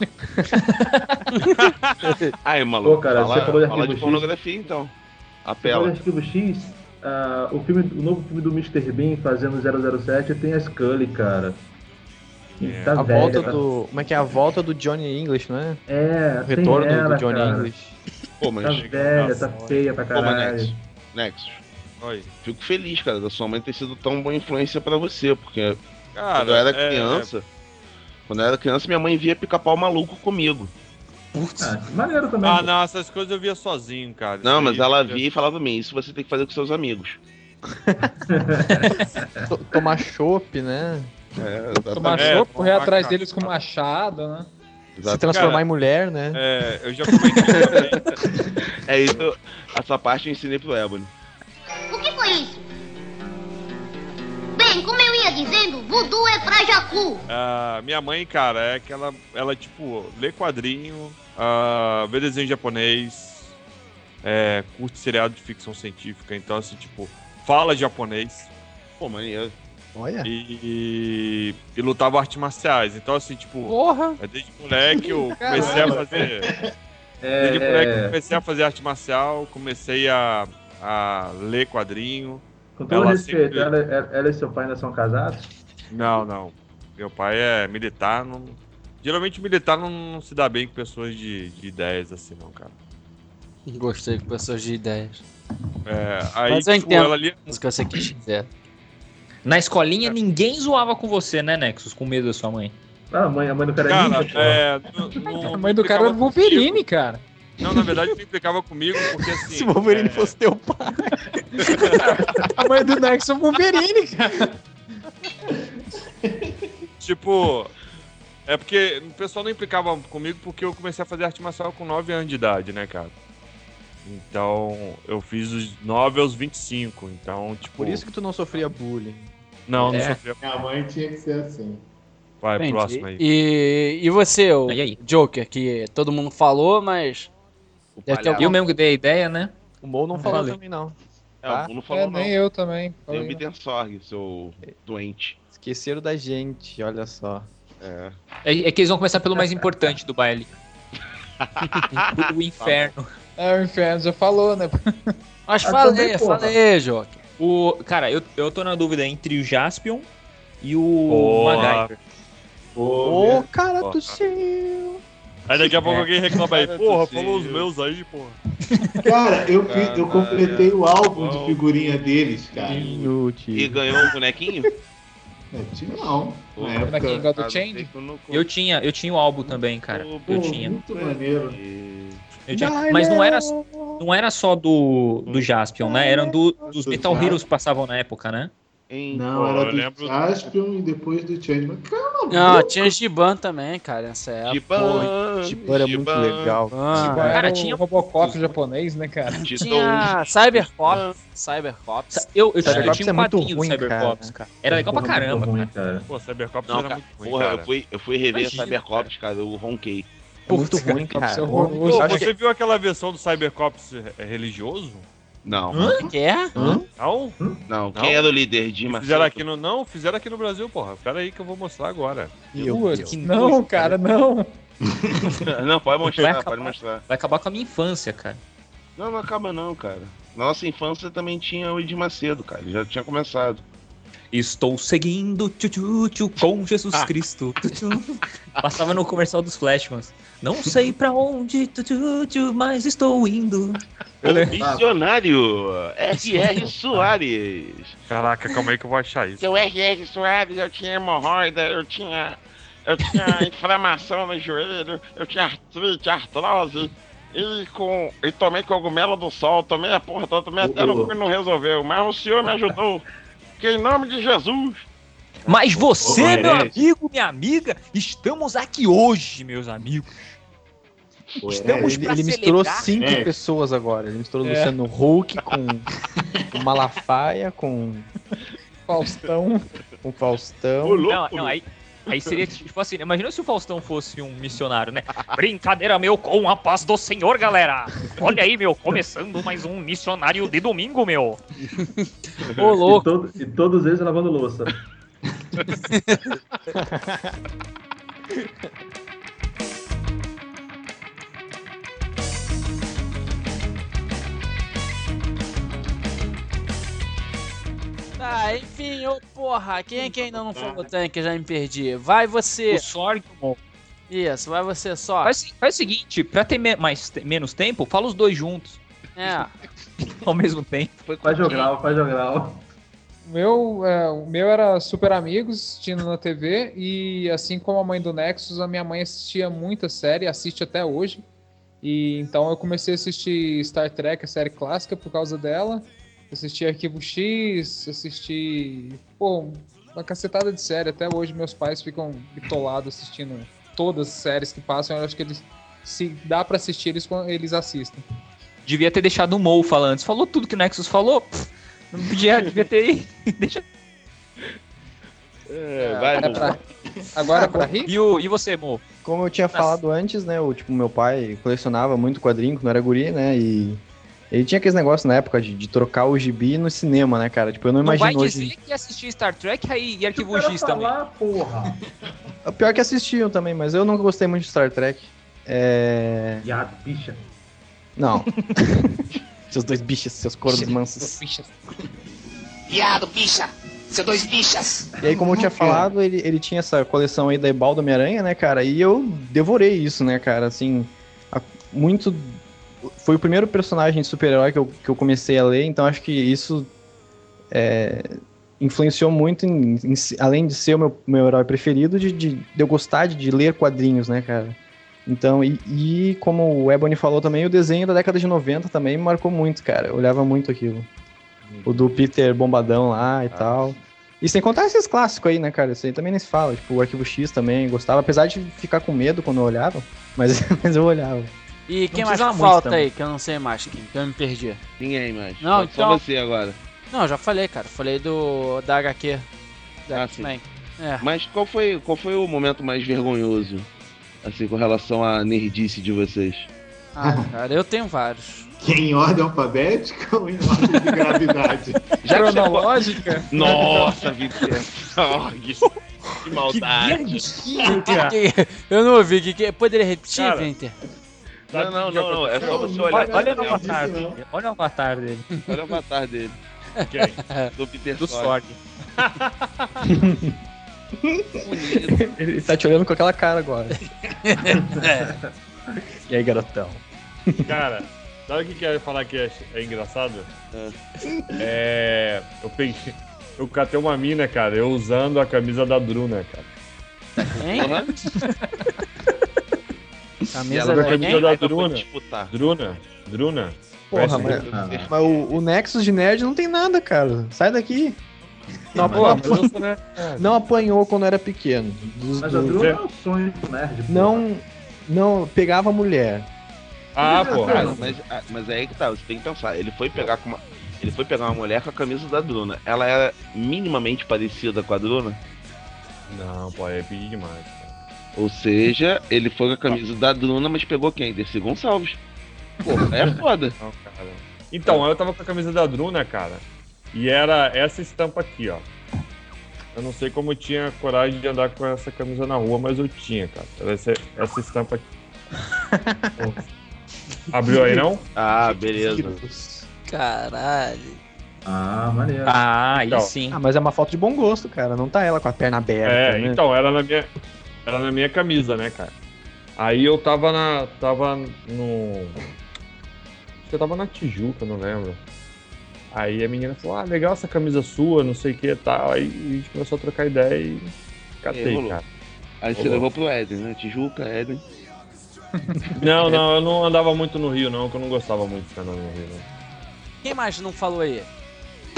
Aí, maluco. Pô, cara, fala, você falou de fala de Arquivo X. pornografia então. Você Apela. falou de Arquivo X, ah, o, filme, o novo filme do Mr. Bean fazendo 007 tem a Scully, cara. É. Tá a velha, volta tá- do. Como é que é? A volta do Johnny English, não é? É, O retorno tem ela, do Johnny cara. English. Pô, mas. Tá velha, tá feia pra Pô, caralho. Nexus. Nexus. Oi. Fico feliz, cara, da sua mãe ter sido tão boa influência pra você, porque Cara, quando eu era é- criança. Quando eu era criança, minha mãe via pica-pau maluco comigo. Ah, que maneiro também. Ah, não, essas coisas eu via sozinho, cara. Não, mas ela via e falava pra mim, isso você tem que fazer com seus amigos. (laughs) To- Tomar chopp, né? É, Tomar É, chopp, correr tomar atrás deles com machado, né? Se transformar Cara, em mulher, né? É, eu já comentei também. É isso, essa parte eu ensinei pro Ebony. O que foi isso? Bem, como eu ia dizendo, voodoo é pra Jacu. Ah, minha mãe, cara, é que ela, ela tipo, lê quadrinho, ah, vê desenho japonês, é, curte seriado de ficção científica, então, assim, tipo, fala japonês. Pô, maneiro. Olha. E, e lutava artes marciais. Então, assim, tipo, Porra! desde moleque eu comecei a fazer. É, Desde moleque eu é, comecei a fazer arte marcial, comecei a, a ler quadrinho. com todo ela respeito, sempre- ela, ela- e seu pai ainda são casados? Não, não. Meu pai é militar, não. Geralmente militar não, não se dá bem com pessoas de, de ideias assim, não, cara. Gostei com pessoas de ideias. É, aí, Mas eu tipo, entendo ela ali. o que você quis dizer. Na escolinha ninguém zoava com você, né, Nexus? Com medo da sua mãe. Ah, a mãe, a mãe do cara é Cara, ninja, pô. é. não- não- A mãe do cara era do Wolverine, cara. Não, na verdade não implicava comigo, porque assim. Se o Wolverine é, fosse teu pai. A mãe do Nexus é o Wolverine, cara. Tipo. É porque o pessoal não implicava comigo porque eu comecei a fazer arte marcial com 9 anos de idade, né, cara? Então, eu fiz os 9 aos 25. Então, tipo. Por isso que tu não sofria bullying. Não, não É. sofria. Minha mãe tinha que ser assim. Vai, Gente, próximo aí. E, e você, o E aí? Joker, que todo mundo falou, mas. Deve ter Eu alguma... mesmo que dei a ideia, né? O Mo não falou também, não. É, Tá? o Bruno não falou É, não. nem eu também. Tem o Falei, Bidensorg, seu doente. Esqueceram da gente, olha só. É. É, é que eles vão começar pelo mais importante do baile. (laughs) o inferno. É, o Inferno já falou, né? Mas (laughs) Ah, falei, falei, Joker. O, cara, eu, eu tô na dúvida entre o Jaspion e o Boa. MacGyver. Ô, cara Ó. do céu! Aí daqui a pouco alguém reclama aí, Cara, porra, falou os meus aí, porra. Cara, eu, fiz, eu completei o álbum de figurinha deles, cara. Inútil. E ganhou um bonequinho? É, tinha não. Na época. Change? eu tinha, eu tinha o álbum também, cara. Eu tinha. muito maneiro. Eu tinha. Mas não era, não era só do, do Jaspion, né? Eram do, dos Do Metal. Heroes que passavam na época, né? Em... Não, Pô, era do lembro- Jaspion e depois do Changeman. Não, pô. tinha Giban também, cara, nessa época. Giban, Tipo, era muito Giban, legal. Ah, Tipo, Cara, tinha- o Robocop japonês, né, cara? Tinha Cybercops. Cybercops. Eu, eu, tinha- eu tinha é um muito quadrinho do ruim, Cybercops, cara. Era legal pra muito caramba, ruim, cara. cara. Pô, Cybercops era cara, muito ruim, porra, cara. eu fui, eu fui rever Cybercops, cara, eu ronquei. Muito Putz, ruim, é cara. horroroso. Pô, você viu aquela versão do Cybercops eh, religioso? Não, Que é? Não? não, quem era o líder de Fizeram aqui no. Não, fizeram aqui no Brasil, porra. Pera aí que eu vou mostrar agora. Meu Deus. não, cara, não. (laughs) Não, pode mostrar, acabar. pode mostrar. Vai acabar com a minha infância, cara. Não, não acaba não, cara. Na nossa infância também tinha o Edir Macedo, cara, já tinha começado. Estou seguindo tchu, tchu, tchu, com Jesus Ah. Cristo. tchu, tchu. (laughs) Passava no comercial dos Flashmans. Não sei pra onde, tchu, tchu, tchu, mas estou indo. O missionário R.R. Soares. Caraca, calma aí que eu vou achar isso. Seu R.R. Soares, eu tinha hemorroida, eu tinha. Eu tinha (laughs) inflamação no joelho, eu tinha artrite, artrose. E, com, e tomei cogumelo do sol, tomei a porra toda, tomei até no cu e não resolveu. Mas o senhor me ajudou. Que em nome de Jesus. Mas você, Ô, meu amigo, minha amiga, estamos aqui hoje, meus amigos. Pô, Estamos Ele, ele misturou cinco É. pessoas agora. Ele misturou É. Luciano Huck com, (laughs) com Malafaia, com, Faustão. com Faustão. Não, não, aí, aí seria tipo assim, imagina se o Faustão fosse um missionário, né? Brincadeira, meu, com a paz do Senhor, galera. Olha aí, meu, começando mais um missionário de domingo, meu. (laughs) Ô, E, louco. todo- e todos eles lavando louça. Tá, (laughs) enfim, ô porra, quem é que ainda não falou tanque? Já me perdi. Vai você. O Sorg. Isso, vai você só. Faz, faz o seguinte, pra ter me- mais, te- menos tempo, fala os dois juntos, É. (laughs) ao mesmo tempo. Faz jogral, faz jogral. Meu, é, o meu era Super Amigos, assistindo na TV, e assim como a mãe do Nexus, a minha mãe assistia muita série, assiste até hoje. E então eu comecei a assistir Star Trek, a série clássica, por causa dela. Assisti Arquivo X, assisti. Pô, uma cacetada de série. Até hoje meus pais ficam bitolados assistindo todas as séries que passam. Eu acho que eles. Se dá pra assistir, eles, eles assistem. Devia ter deixado o Mo falar antes. Falou tudo que o Nexus falou. Pff, não podia, devia ter. (laughs) Deixa... É, vai, Agora Mo. pra, agora pra rir? E, o, e você, Mo? Como eu tinha falado antes, né? O, tipo, meu pai colecionava muito quadrinho quando era guri, né? E Ele tinha aqueles negócios na época de, de trocar o gibi no cinema, né, cara? Tipo, eu não, Não vai imagino dizer hoje. que assistir Star Trek aí e Arquivo X também. falar, porra. (laughs) O pior é que assistiam também, mas eu nunca gostei muito de Star Trek. É. Viado, bicha. Não. (laughs) seus dois bichos, seus cornos mansos. Viado, bicha! Seus dois bichas! E aí, como eu tinha falado, ele, ele tinha essa coleção aí da Ebal do Homem-Aranha, né, cara? E eu devorei isso, né, cara? Assim, a- muito. Foi o primeiro personagem de super-herói que eu, que eu comecei a ler, então acho que isso é, influenciou muito, em, em além de ser o meu, meu herói preferido, de, de, de eu gostar de, de ler quadrinhos, né, cara? Então, e, e como o Ebony falou também, o desenho da década de 90 também me marcou muito, cara. Eu olhava muito aquilo. O do Peter Bombadão lá e tal. E sem contar esses clássicos aí, né, cara? Isso aí também nem se fala. Tipo, o Arquivo X também gostava, apesar de ficar com medo quando eu olhava, mas, (laughs) mas eu olhava. E quem mais que falta também. aí, que eu não sei mais quem, que eu me perdi? Ninguém mais. Não, Só então- você agora. Não, eu já falei, cara. Falei do da HQ. Da Ah. X-Men. É. Mas qual foi, qual foi o momento mais vergonhoso, assim, com relação à nerdice de vocês? Ah, cara, eu tenho vários. Que em ordem alfabética ou em ordem de gravidade? (laughs) Já que Cronológica? Nossa, Vitor. Oh, que, que maldade. eu não ouvi. Que, que, poderia repetir, Cara? Não, não, não, não. É só você olhar. Olha, olha o avatar dele. Olha o avatar dele. Olha o avatar dele. Quem? (laughs) Do Peter Do Sorg. (laughs) (laughs) Ele tá te olhando com aquela cara agora. (laughs) E aí, garotão? Cara, sabe o que que eu ia falar que é, é engraçado? É. Eu peguei. Eu catei uma mina, cara, eu usando a camisa da Druna, cara. Hein? Camisa da a camisa da Druna. Druna. Druna. Porra, mas, mas o, o Nexus de Nerd não tem nada, cara. Sai daqui. Não, Pô, apanhou, sou, né? não apanhou quando era pequeno. Dos- Mas a do- é o sonho do nerd. porra. não, não pegava mulher. Ah, pô. Cara, mas, ah, mas é aí que tá, você tem que pensar. Ele foi pegar com uma. Ele foi pegar uma mulher com a camisa da Druna. Ela era minimamente parecida com a Druna. Não, pô, é pedir demais. cara. Ou seja, ele foi com a camisa da Druna, mas pegou quem? Dercy Gonçalves. Pô, é foda. Não, cara. Então, eu tava com a camisa da Druna, cara. E era essa estampa aqui, ó. Eu não sei como eu tinha coragem de andar com essa camisa na rua, mas eu tinha, cara. Era Essa, essa estampa aqui. (laughs) Abriu aí, não? Ah, beleza. Caralho. Ah, maneiro. Ah, aí Então. sim. Ah, mas é uma foto de bom gosto, cara. Não tá ela com a perna aberta, É, né? então, era na minha. Era na minha camisa, né, cara? Aí eu tava na. tava no. Acho que eu tava na Tijuca, não lembro. Aí a menina falou, ah, legal essa camisa sua, não sei o que e tal. Aí a gente começou a trocar ideia e E catei, rolou. cara. Aí você levou pro Éden, né? Tijuca, Éden. (laughs) Não, não, eu não andava muito no Rio, não, que eu não gostava muito de ficar no Rio, não. Quem mais não falou aí?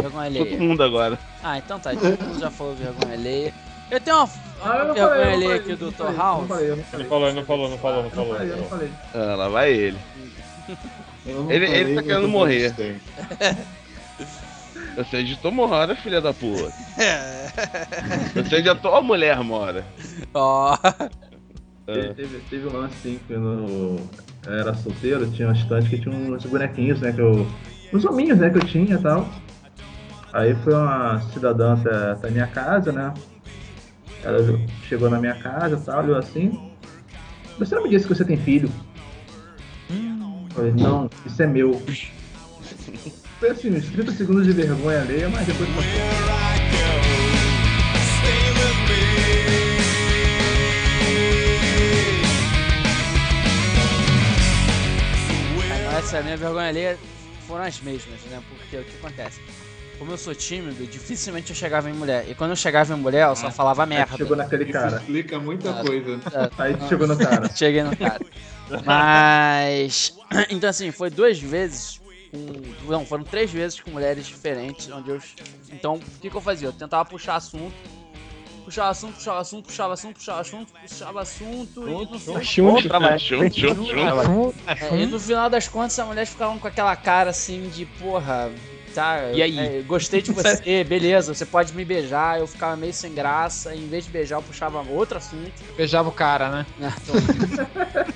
Vergonha Todo alheia. mundo agora. Ah, então tá. Todo mundo já falou vergonha alheia. Eu tenho uma, Ah, eu não vergonha falei, não alheia falei, aqui do não Dr. falei, House. não falei, eu não Não falei. falou, não falou, não falou, não Eu não falou. falei, eu não não. falei. Ah, lá vai ele. Não Ele- falei, ele tá querendo morrer. (laughs) Você editou Mora, filha da puta. Você editou a mulher, Mora. Ó. Teve, teve, teve um lance assim que eu era solteiro, tinha uma estante que tinha uns bonequinhos, né? Que eu. Uns hominhos, né, que eu tinha e tal. Aí foi uma cidadã até, até a minha casa, né? Ela chegou na minha casa e tal, olhou assim. Você não me disse que você tem filho? Eu falei, não, isso é meu. Foi assim, uns 30 segundos de vergonha alheia, mas depois passou. Essa a minha vergonha alheia foram as mesmas, né? Porque o que acontece? Como eu sou tímido, dificilmente eu chegava em mulher. E quando eu chegava em mulher, eu só falava Aí merda. chegou naquele Isso cara. explica muita Ah. coisa. Aí tu chegou no cara. (laughs) Cheguei no cara. Mas. (clears throat) Então, assim, foi duas vezes. Com, não, foram três vezes com mulheres diferentes. Onde eu. Então, o que, que eu fazia? Eu tentava puxar assunto. Puxava assunto, puxava assunto, puxava assunto, puxava assunto, puxava assunto. E no, é, e no final das contas, as mulheres ficavam com aquela cara assim de, porra, tá, E aí? é, gostei de (laughs) você, beleza, você pode me beijar. Eu ficava meio sem graça, e em vez de beijar, eu puxava outro assunto. Beijava o cara, né?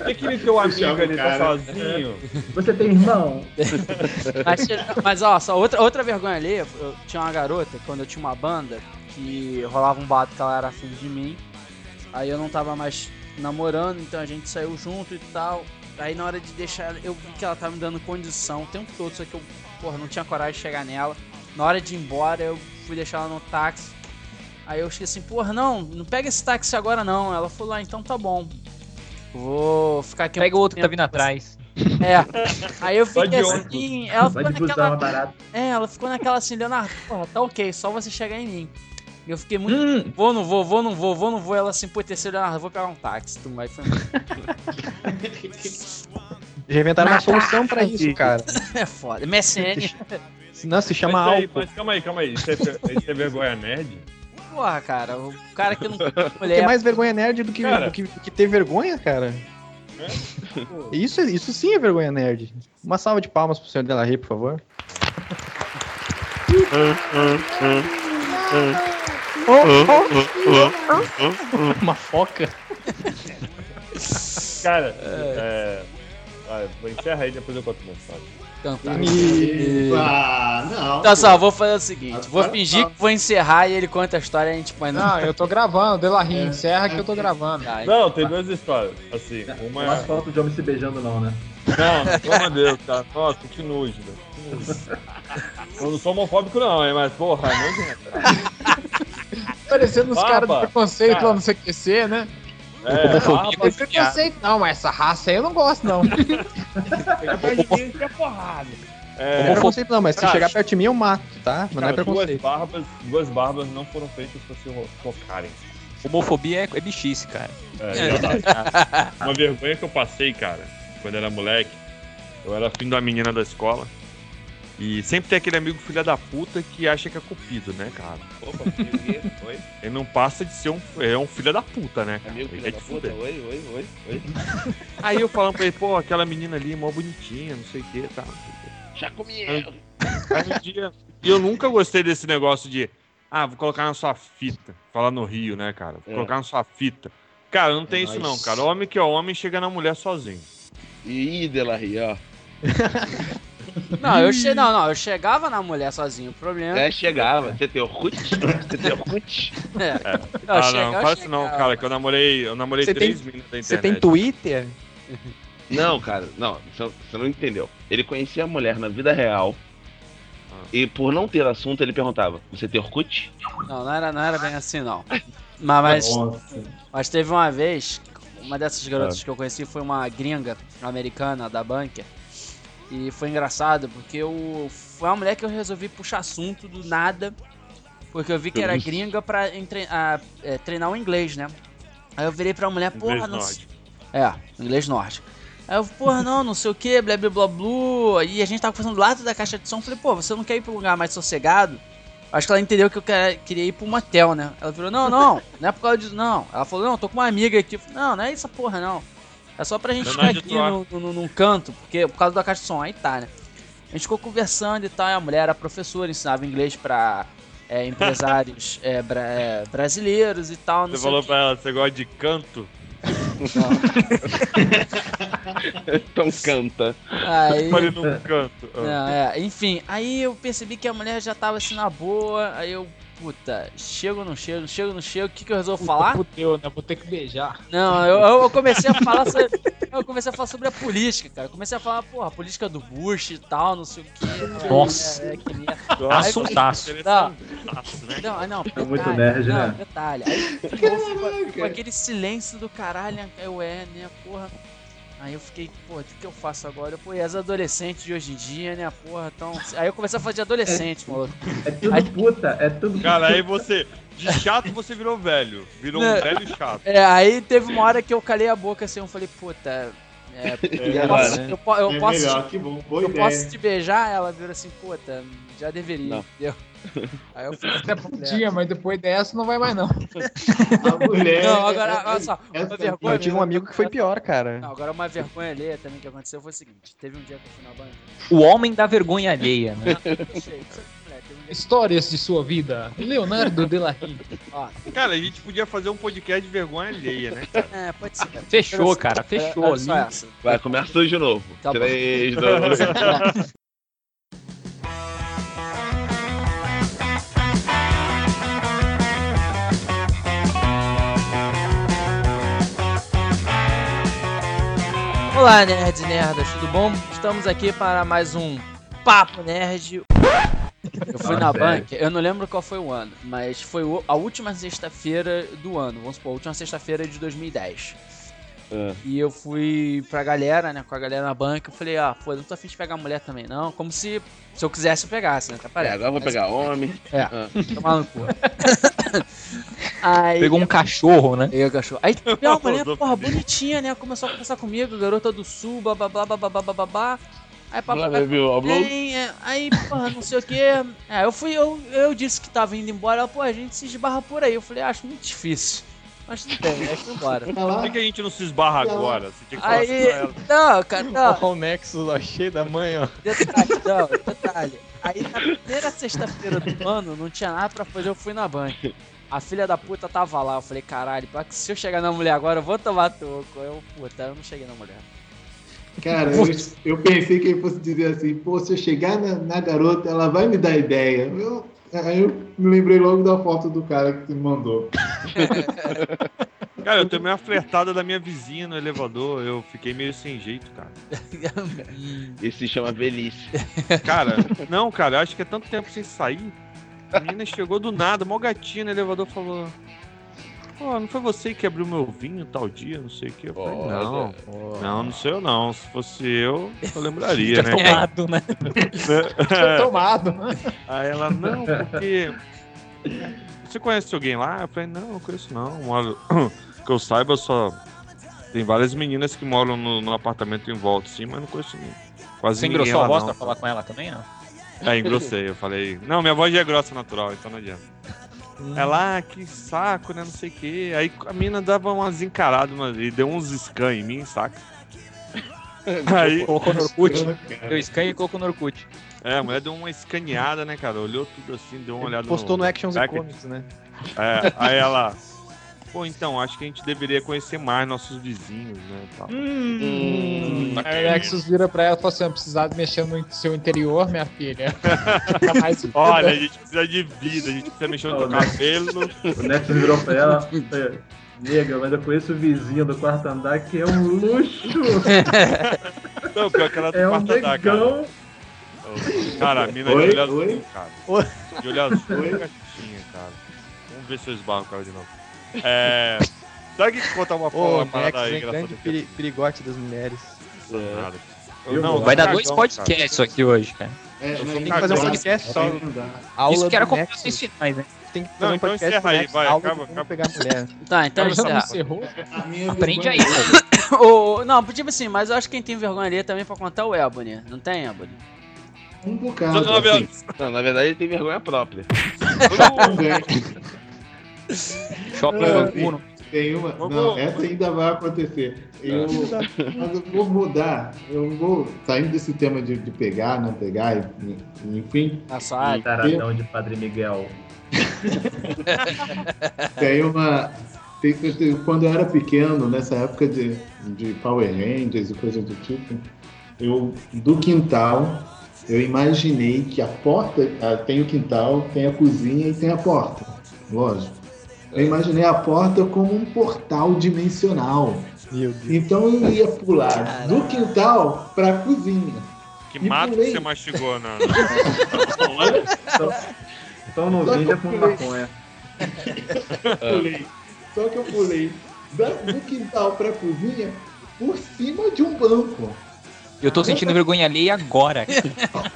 E aquele teu amigo ali tá sozinho? (laughs) Você tem irmão? (laughs) Mas, mas, ó, só outra, outra vergonha ali, eu tinha uma garota, quando eu tinha uma banda, que rolava um bato que ela era afim de mim. Aí eu não tava mais namorando, então a gente saiu junto e tal. Aí na hora de deixar ela, eu vi que ela tava me dando condição o tempo todo, só que eu, porra, não tinha coragem de chegar nela. Na hora de ir embora, eu fui deixar ela no táxi. Aí eu fiquei assim, porra, não, não pega esse táxi agora não. Ela falou, ah, então tá bom. Vou ficar aqui um Pega o outro que tá vindo atrás. é. Aí eu fiquei assim, ela ficou naquela. é. É, ela ficou naquela assim, Leonardo, porra, tá ok, só você chegar em mim. E eu fiquei muito. Vou, não vou, vou, não vou, vou, não vou. Ela assim, pô, terceiro, Leonardo, vou pegar um táxi. Tu vai foi (laughs) Já inventaram uma solução pra isso, cara. (laughs) É foda. MSN. Não, se chama mas, álcool. mas calma aí, calma aí. Isso é, isso é vergonha nerd? Porra, cara, o cara que não (laughs) tem Tem mulher. mais vergonha nerd do que, Cara. do que, do que ter vergonha, cara. Isso, é- isso sim é vergonha nerd. Uma salva de palmas pro senhor Delarry, por favor. (laughs) Uma foca. Cara, é. Vai, vou encerrar aí depois eu conto minha história. Então tá. Ih, ah, não. Então só, vou fazer o seguinte: vou Agora fingir tá. que vou encerrar e ele conta a história e a gente põe no. Não, eu tô gravando, Delarry, encerra que eu tô gravando. Não, tem duas histórias. Assim, uma Não faz foto de homem se beijando, não, né? Não, pelo amor de Deus, cara. Nossa, que nojo, velho. Que nojo. Eu não sou homofóbico, não, hein, mas porra, é nojento. cara. Parecendo os caras do preconceito cara. lá no CQC, né? É, Homofobia barba, Tem preconceito não, mas essa raça aí eu não gosto, não. Chegar perto de mim, fica porrada. Não É, é preconceito não, mas se Cara, chegar perto de mim eu mato, tá? Mas não é cara, duas preconceito. barbas, duas barbas não foram feitas pra se tocarem. Homofobia é, é bichice, cara. É, verdade. (laughs) Uma vergonha que eu passei, cara, quando era moleque. Eu era filho da menina da escola. E sempre tem aquele amigo filha da puta que acha que é cupido, né, cara? Opa, oi? (laughs) Ele não passa de ser um, é um filho da puta, né? cara? Amigo Ele filho é da de puta? Oi, oi, oi, oi. (laughs) Aí eu falando pra ele, pô, aquela menina ali, mó bonitinha, não sei o que, tá. Já comi ela. aí um dia. E eu nunca gostei desse negócio de. Ah, vou colocar na sua fita. Falar no Rio, né, cara? Vou É. colocar na sua fita. Cara, não tem É isso não, cara. Homem que é homem chega na mulher sozinho. Ih, Delarry, ó. (laughs) Não, eu che... não, não, eu chegava na mulher sozinho. O problema É, chegava. Você tem Orkut? Você tem Orkut? (laughs) é. É. Não, ah, chegar, não, eu fala isso não, chegava. cara, que eu namorei, eu namorei Você três tem- meninas da internet. Você tem Twitter? Não, cara, não, você não entendeu. Ele conhecia a mulher na vida real. E por não ter assunto, ele perguntava: Você tem Orkut? Não, não era, não era bem assim, não. Mas, mas, Nossa. mas teve uma vez, uma dessas garotas Ah. que eu conheci foi uma gringa americana da Bunker. E foi engraçado, porque eu, foi uma mulher que eu resolvi puxar assunto do nada. Porque eu vi que era gringa pra entre- a- é, treinar o inglês, né? Aí eu virei pra mulher, porra, não. nórdico. É, inglês norte. Aí eu, porra, não, não sei o que, blá blá blá blá. E a gente tava conversando do lado da caixa de som. Falei, pô, você não quer ir pra um lugar mais sossegado? Acho que ela entendeu que eu quer- queria ir pra um motel, né? Ela falou, não, não, não é por causa disso, não. Ela falou, não, tô com uma amiga aqui. Falei, não, não é essa porra, não. É só pra gente ficar aqui no, no, no- num canto, porque por causa da caixa de som. Aí tá, né? A gente ficou conversando e tal, e a mulher era professora, ensinava inglês pra é, empresários (laughs) é, bra- é, brasileiros e tal. Não Você falou pra ela, você gosta de canto? (laughs) (laughs) então canta. Aí... Falei num canto. Não, é, enfim, aí eu percebi que a mulher já tava assim na boa, aí eu, puta, chego ou não chego, chego ou não chego, o que, que eu resolvo falar? Fudeu, né? Vou ter que beijar. Não, eu, eu- comecei a falar sobre, eu comecei a falar sobre a política, cara. Eu comecei a falar, porra, a política do Bush e tal, não sei o que. Nossa. É, que merda. Assuntaço. Não, né? não, ah, não, É muito detalhe, nerd, não, né? detalhe. Aí ficou, ficou- ficou aquele silêncio do caralho, né? eu é, né, porra. Aí eu fiquei, pô, o que, que eu faço agora? Pô, e as adolescentes de hoje em dia, né, porra, então... Aí eu comecei a falar de adolescente, maluco. É tudo puta, é tudo Cara, aí você, de chato você virou velho. Virou um Não. velho chato. É, aí teve uma hora que eu calei a boca assim, eu falei, puta, É, É eu posso, né? eu, eu É posso, melhor, te, que bom, boa eu ideia. posso te beijar, ela vira assim, puta, já deveria? (laughs) Aí eu fui Até podia, mas depois dessa não vai mais não. (laughs) A mulher. Não, agora, olha só, uma vergonha. Eu tive um amigo que foi pior, cara. Não, agora uma vergonha alheia também que aconteceu foi o seguinte: teve um dia que eu fui na banca. O homem da vergonha alheia, né? É Histórias de sua vida. Leonardo de la Ó, Cara, a gente podia fazer um podcast de vergonha alheia, né? é, pode ser. Fechou, cara, fechou. Vai, começa tudo de novo. Tá bom. 3, (laughs) Olá, nerds e nerdas, tudo bom? Estamos aqui para mais um Papo Nerd. Eu fui Ah, na sério? banca, eu não lembro qual foi o ano, mas foi a última sexta-feira do ano, vamos supor, a última sexta-feira de 2010. É. E eu fui pra galera, né, com a galera na banca, eu falei, ah, pô, eu não tô afim de pegar mulher também não, como se, se eu quisesse eu pegasse, né, até É, parece. agora eu vou pegar homem. É, Ah. tomar no cu. (laughs) Aí, Pegou um cachorro, né? Peguei o cachorro. Aí tem uma mulher, porra, bonitinha, né? Começou a conversar comigo, garota do sul, bababá, bababá, bababá. Aí papai. Blá, blá, blá, blá. Tem, é, aí, porra, não sei o que. É, eu fui, eu, eu disse que tava indo embora. Ela, pô, a gente se esbarra por aí. Eu falei, "Ah, acho muito difícil. Mas tudo bem, aí fui embora. (laughs) Por que, que a gente não se esbarra agora? Você tinha que falar Aí, assim pra ela. não, cara, não. Olha o Nexus lá cheio da mãe, ó. Detalhe, não, detalhe. Aí na primeira sexta-feira do ano, não tinha nada pra fazer, eu fui na banca. A filha da puta tava lá, eu falei, caralho, se eu chegar na mulher agora, eu vou tomar toco. Eu, puta, eu não cheguei na mulher. Cara, eu, eu pensei que ele fosse dizer assim, pô, se eu chegar na, na garota, ela vai me dar ideia. Eu, aí eu me lembrei logo da foto do cara que me mandou. Cara, eu tomei uma flertada da minha vizinha no elevador, eu fiquei meio sem jeito, cara. (laughs) Isso se chama velhice. Cara, não, cara, eu acho que é tanto tempo sem sair. A menina chegou do nada, mó gatinha no elevador falou. Pô, não foi você que abriu meu vinho tal dia, não sei o que. Eu falei, Olha. não. Não, não sei eu não. Se fosse eu, eu lembraria, (laughs) né? Tomado, né? Tinha tomado. (laughs) Aí ela, não, porque. Você conhece alguém lá? Eu falei, não, não conheço não. Moro... (clears throat) Que eu saiba, só. Tem várias meninas que moram no, no apartamento em volta, sim, mas não conheço ninguém. Quase Você ninguém engrossou a voz não. pra falar com ela também, não? (laughs) É, engrossei. Eu falei, não, minha voz já é grossa natural, então não adianta. Ela, ah, que saco, né? Não sei o quê. Aí a mina dava umas encaradas uma- e deu uns scan em mim, saca? (laughs) Aí, Colocou no Orkut. Deu scan e colocou no Orkut. é, a mulher deu uma escaneada, né, cara? Olhou tudo assim, deu uma olhada Postou no Actions e. Comics, né? É, aí ela. Pô, então, acho que a gente deveria conhecer mais nossos vizinhos, né? Tal. Hum, Aí o Nexus vira pra ela e fala assim: precisar mexer no seu interior, minha filha. (laughs) Olha, a gente precisa de vida, a gente precisa mexer no teu cabelo. O Neto virou pra ela. é, Nega, mas eu conheço o vizinho do quarto andar que é um luxo. (laughs) Não, pior que ela do É um quarto andar, cara. negão. Cara, a mina Oi, de olho oi? azul, cara. De olho azul e gatinha, cara. Vamos ver se eu esbarro com ela de novo. É. Sabe que contar uma, Ô, uma parada Nexus aí é grande peri- perigote das mulheres. Nada. Eu- não, Vai dar dois podcasts isso aqui hoje, cara. É, Eu mas- Tem que fazer um podcast só. Aula Isso que era Nexus. finais, né? Tem que fazer Não, um então podcast encerra aí, vai, acaba, acaba. pegar mulher. Tá, então Já encerra. encerrou? (laughs) Aprende aí. (laughs) não, tipo assim, mas eu acho que quem tem vergonha ali é também pra contar o Ebony. Não tem, Ebony? Um bocado. Assim. Não, na verdade ele tem vergonha própria. (laughs) (laughs) Shopping. Bancuno. Tem uma. Não, essa ainda vai acontecer. Eu, mas eu vou mudar. Eu vou. Saindo desse tema de, de pegar, não pegar, e- e- enfim. Na sua Taradão de Padre Miguel. (laughs) Tem uma. tem- tem- quando eu era pequeno, nessa época de, de Power Rangers e coisa do tipo, eu do quintal, eu imaginei que a porta. ah, Tem o quintal, tem a cozinha e tem a porta. Lógico. Eu imaginei a porta como um portal dimensional. Meu Deus. Então eu ia pular do quintal para a cozinha. Que E mato que pulei. você mastigou, na Então no Só vídeo é que eu com maconha. (laughs) pulei. Só que eu pulei da- do quintal para a cozinha por cima de um banco. Eu tô sentindo vergonha alheia agora.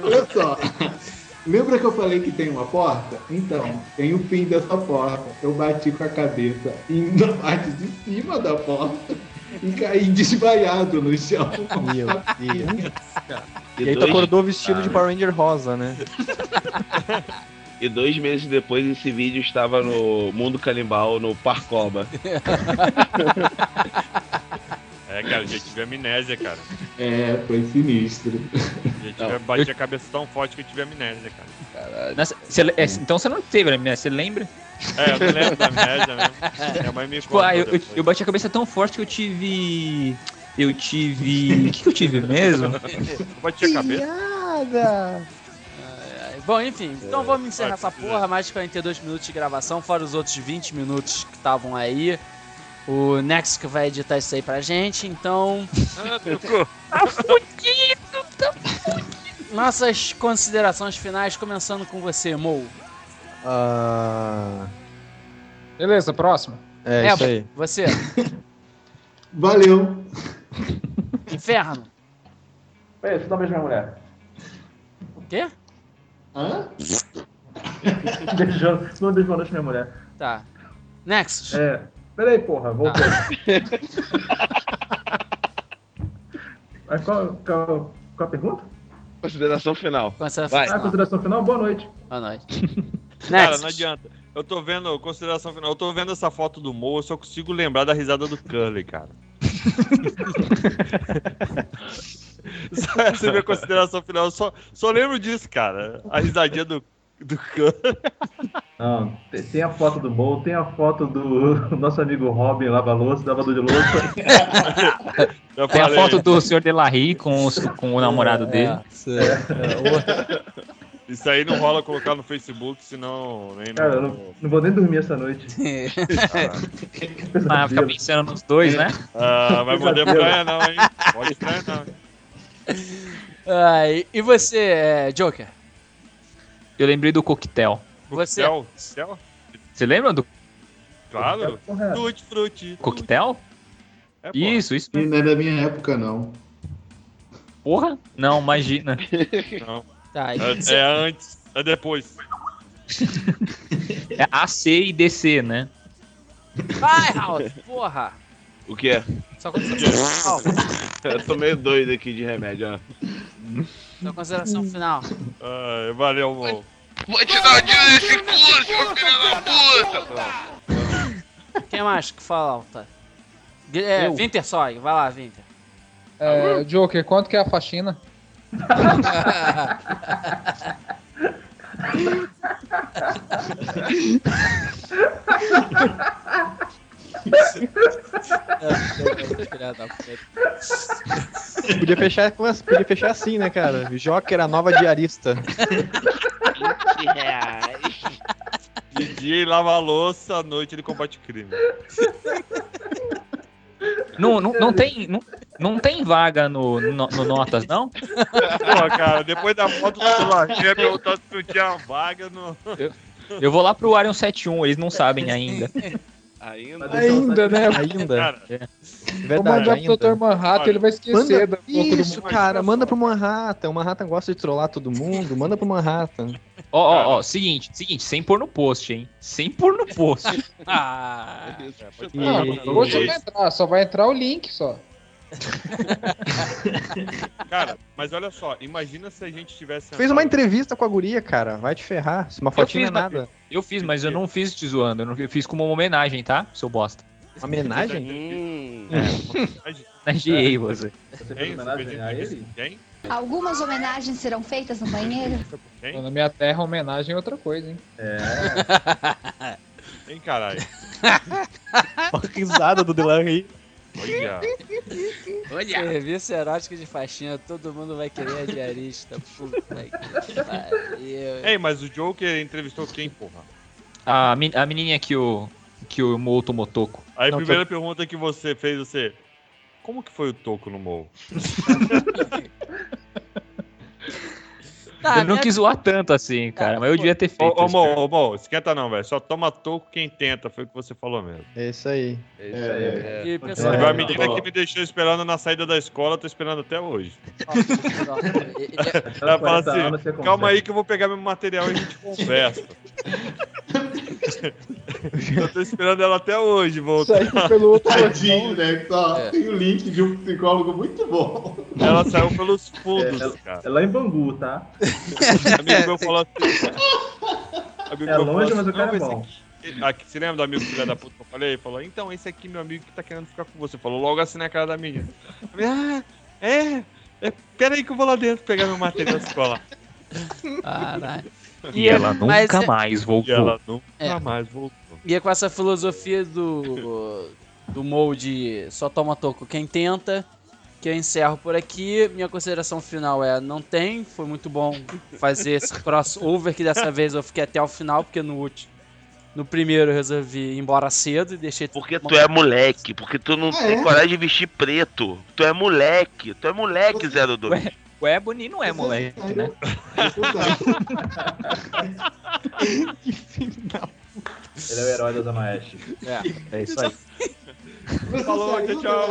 Olha só. (laughs) Lembra que eu falei que tem uma porta? Então, tem o fim dessa porta. Eu bati com a cabeça e na parte de cima da porta e caí desmaiado no chão. Meu (laughs) Deus. E E aí tu acordou vestido de Ah. Power Ranger rosa, né? E dois meses depois esse vídeo estava no Mundo Canibal, no Parcoba. (laughs) É, cara, já tive amnésia, cara. É, foi sinistro. Tive, bati a cabeça tão forte que eu tive amnésia, cara. Nossa, você le- é, então você não teve, né? Você lembra? É, eu não lembro da amnésia mesmo. Minha mãe me Tipo, ah, eu, eu, eu bati a cabeça tão forte que eu tive. Eu tive. O que, que eu tive mesmo? Eu bati a cabeça. Piada! Bom, enfim, então vamos encerrar essa porra, mais de 42 minutos de gravação, fora os outros 20 minutos que estavam aí. O Nex que vai editar isso aí pra gente, então. (laughs) Tá fudido, tá Nossas considerações finais, começando com você, Mo. Ah, Beleza, próximo. é, isso aí. Você, (laughs) Valeu. Inferno. Peraí, você não beija minha mulher. O quê? Hã? (laughs) Beijando, não beijo boa noite minha mulher. Tá. Nexus. É. Peraí, porra, voltei. (laughs) Mas qual, qual, qual a pergunta? Consideração final. Consideração Vai. Ah, consideração final? Boa noite. Boa noite. (laughs) Cara, não adianta. Eu tô vendo, consideração final, eu tô vendo essa foto do Mo, eu só consigo lembrar da risada do Curly, cara. (laughs) só essa é a minha consideração final, eu só, só lembro disso, cara. A risadinha do, do. Não, tem- tem a foto do Mo, tem a foto do (laughs) nosso amigo Robin, lava-louça, lavador de louça. (laughs) Tem a foto do Sr. Delarry com, os- com o namorado dele. (laughs) Isso aí não rola colocar no Facebook, senão nem Cara, eu no... não, não vou nem dormir essa noite. Ah, fica pensando nos dois, né? Ah, vai morder praia não, hein? Pode estranha não. Ah, e, e você, é, Joker? Eu lembrei do coquetel. Você. Céu? Você lembra do Claro. Tutti, frutti. coquetel? É. Isso, isso. Não é da minha época, não. Porra? Não, imagina. Não. Tá, É, você- é antes, é depois. É AC e DC, né? Vai, Raul, porra! O que é? Só consideração final. Eu tô meio doido aqui de remédio, ó. Só consideração final. Ah, valeu, Mo. Vou te dar um tiro nesse cu, seu filho da puta! Quem mais que falta? É, Eu. Winter Sog, vai lá, Winter. É, Joker, quanto que é a faxina? (laughs) Puta. Podia fechar, podia fechar assim, né, cara? Joker, a nova diarista. De dia ele lava a louça, à noite ele combate o crime. Não, não, não tem, não, não tem vaga no, no, no Notas, não? Pô, cara, depois da foto do celular, ia perguntar se tinha vaga no. Eu vou lá pro Arion 71, eles não sabem ainda. Ainda? Ainda, né? Ainda. Cara, É. Vou Verdade, mandar pro Dr. ainda. Manhattan, ele vai esquecer Manda, isso, cara, manda pro Manhattan. O Manhattan gosta de trollar todo mundo. Manda pro Manhattan. (laughs) Ó, ó, ó, seguinte, seguinte, sem pôr no post, hein? Sem pôr no post. Ah, Não, E- hoje não vai entrar, só vai entrar o link só. (laughs) cara, mas olha só, imagina se a gente tivesse. Fez uma entrevista com a guria, cara. Vai te ferrar. Uma fotinha é nada. Eu fiz, mas eu não fiz te zoando, eu, não- eu fiz como uma homenagem, tá? Seu bosta. Uma homenagem? Hum. Homenageei você. Você fez homenagem a ele? Quem? Algumas homenagens serão feitas no banheiro? Quem? Na minha terra, homenagem é outra coisa, hein? É. Quem, caralho? (laughs) Uma risada do Delarry. Olha. Serviço erótico de faxina, todo mundo vai querer a diarista. Puta que pariu. Ei, mas o Joker entrevistou quem, porra? A, men- a menininha que o, que o Mo tomou toco. Aí a Não, primeira pergunta que você fez, você. Como que foi o toco no morro? (laughs) Tá, eu não minha- quis zoar tanto assim, cara, mas eu devia ter feito. Ô, Mo, ô, Mo, esquenta não, velho. Só toma toco quem tenta, foi o que você falou mesmo. É isso aí. É isso aí. É. E, pessoal, uma É, menina bom. que me deixou esperando na saída da escola, eu tô esperando até hoje. Ela fala 40 anos você assim, calma aí que eu vou pegar meu material e a gente conversa. Eu tô esperando ela até hoje voltar. Saiu pelo outro Tadinho, né? Só É. tem o link de um psicólogo muito bom. Ela saiu pelos fundos, É, cara. É lá em Bangu, tá? (laughs) Amigo meu falou assim. Amigo É meu longe, falou mas o cara é "Não, esse bom. aqui- Aqui, você lembra do amigo filho da puta que eu falei? Ele Falou, então, esse aqui, meu amigo que tá querendo ficar com você. Falou logo assim na cara da menina. Falei, ah, é, é, pera aí que eu vou lá dentro pegar meu material da escola. Caralho. (laughs) E ela mas nunca é- mais E voltou. ela nunca É. mais voltou. E é com essa filosofia do, do molde só toma toco quem tenta, que eu encerro por aqui. Minha consideração final é, não tem, foi muito bom fazer esse crossover, que dessa vez eu fiquei até o final, porque no último, no primeiro eu resolvi ir embora cedo e deixei... Porque tu é moleque, porque tu não Ah, tem é? coragem de vestir preto. Tu é moleque, tu é moleque, 02. Ué, o Ebony não é moleque, né? (laughs) (laughs) Ele é o herói da Zona Oeste. É isso aí. (laughs) (laughs) Falou, saiu, tchau, tchau.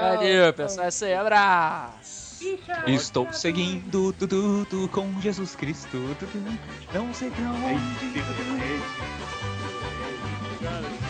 Valeu, pessoal, é isso aí, abraço! Estou seguindo tudo, tudo com Jesus Cristo. tudo, Não sei pra onde. Cara,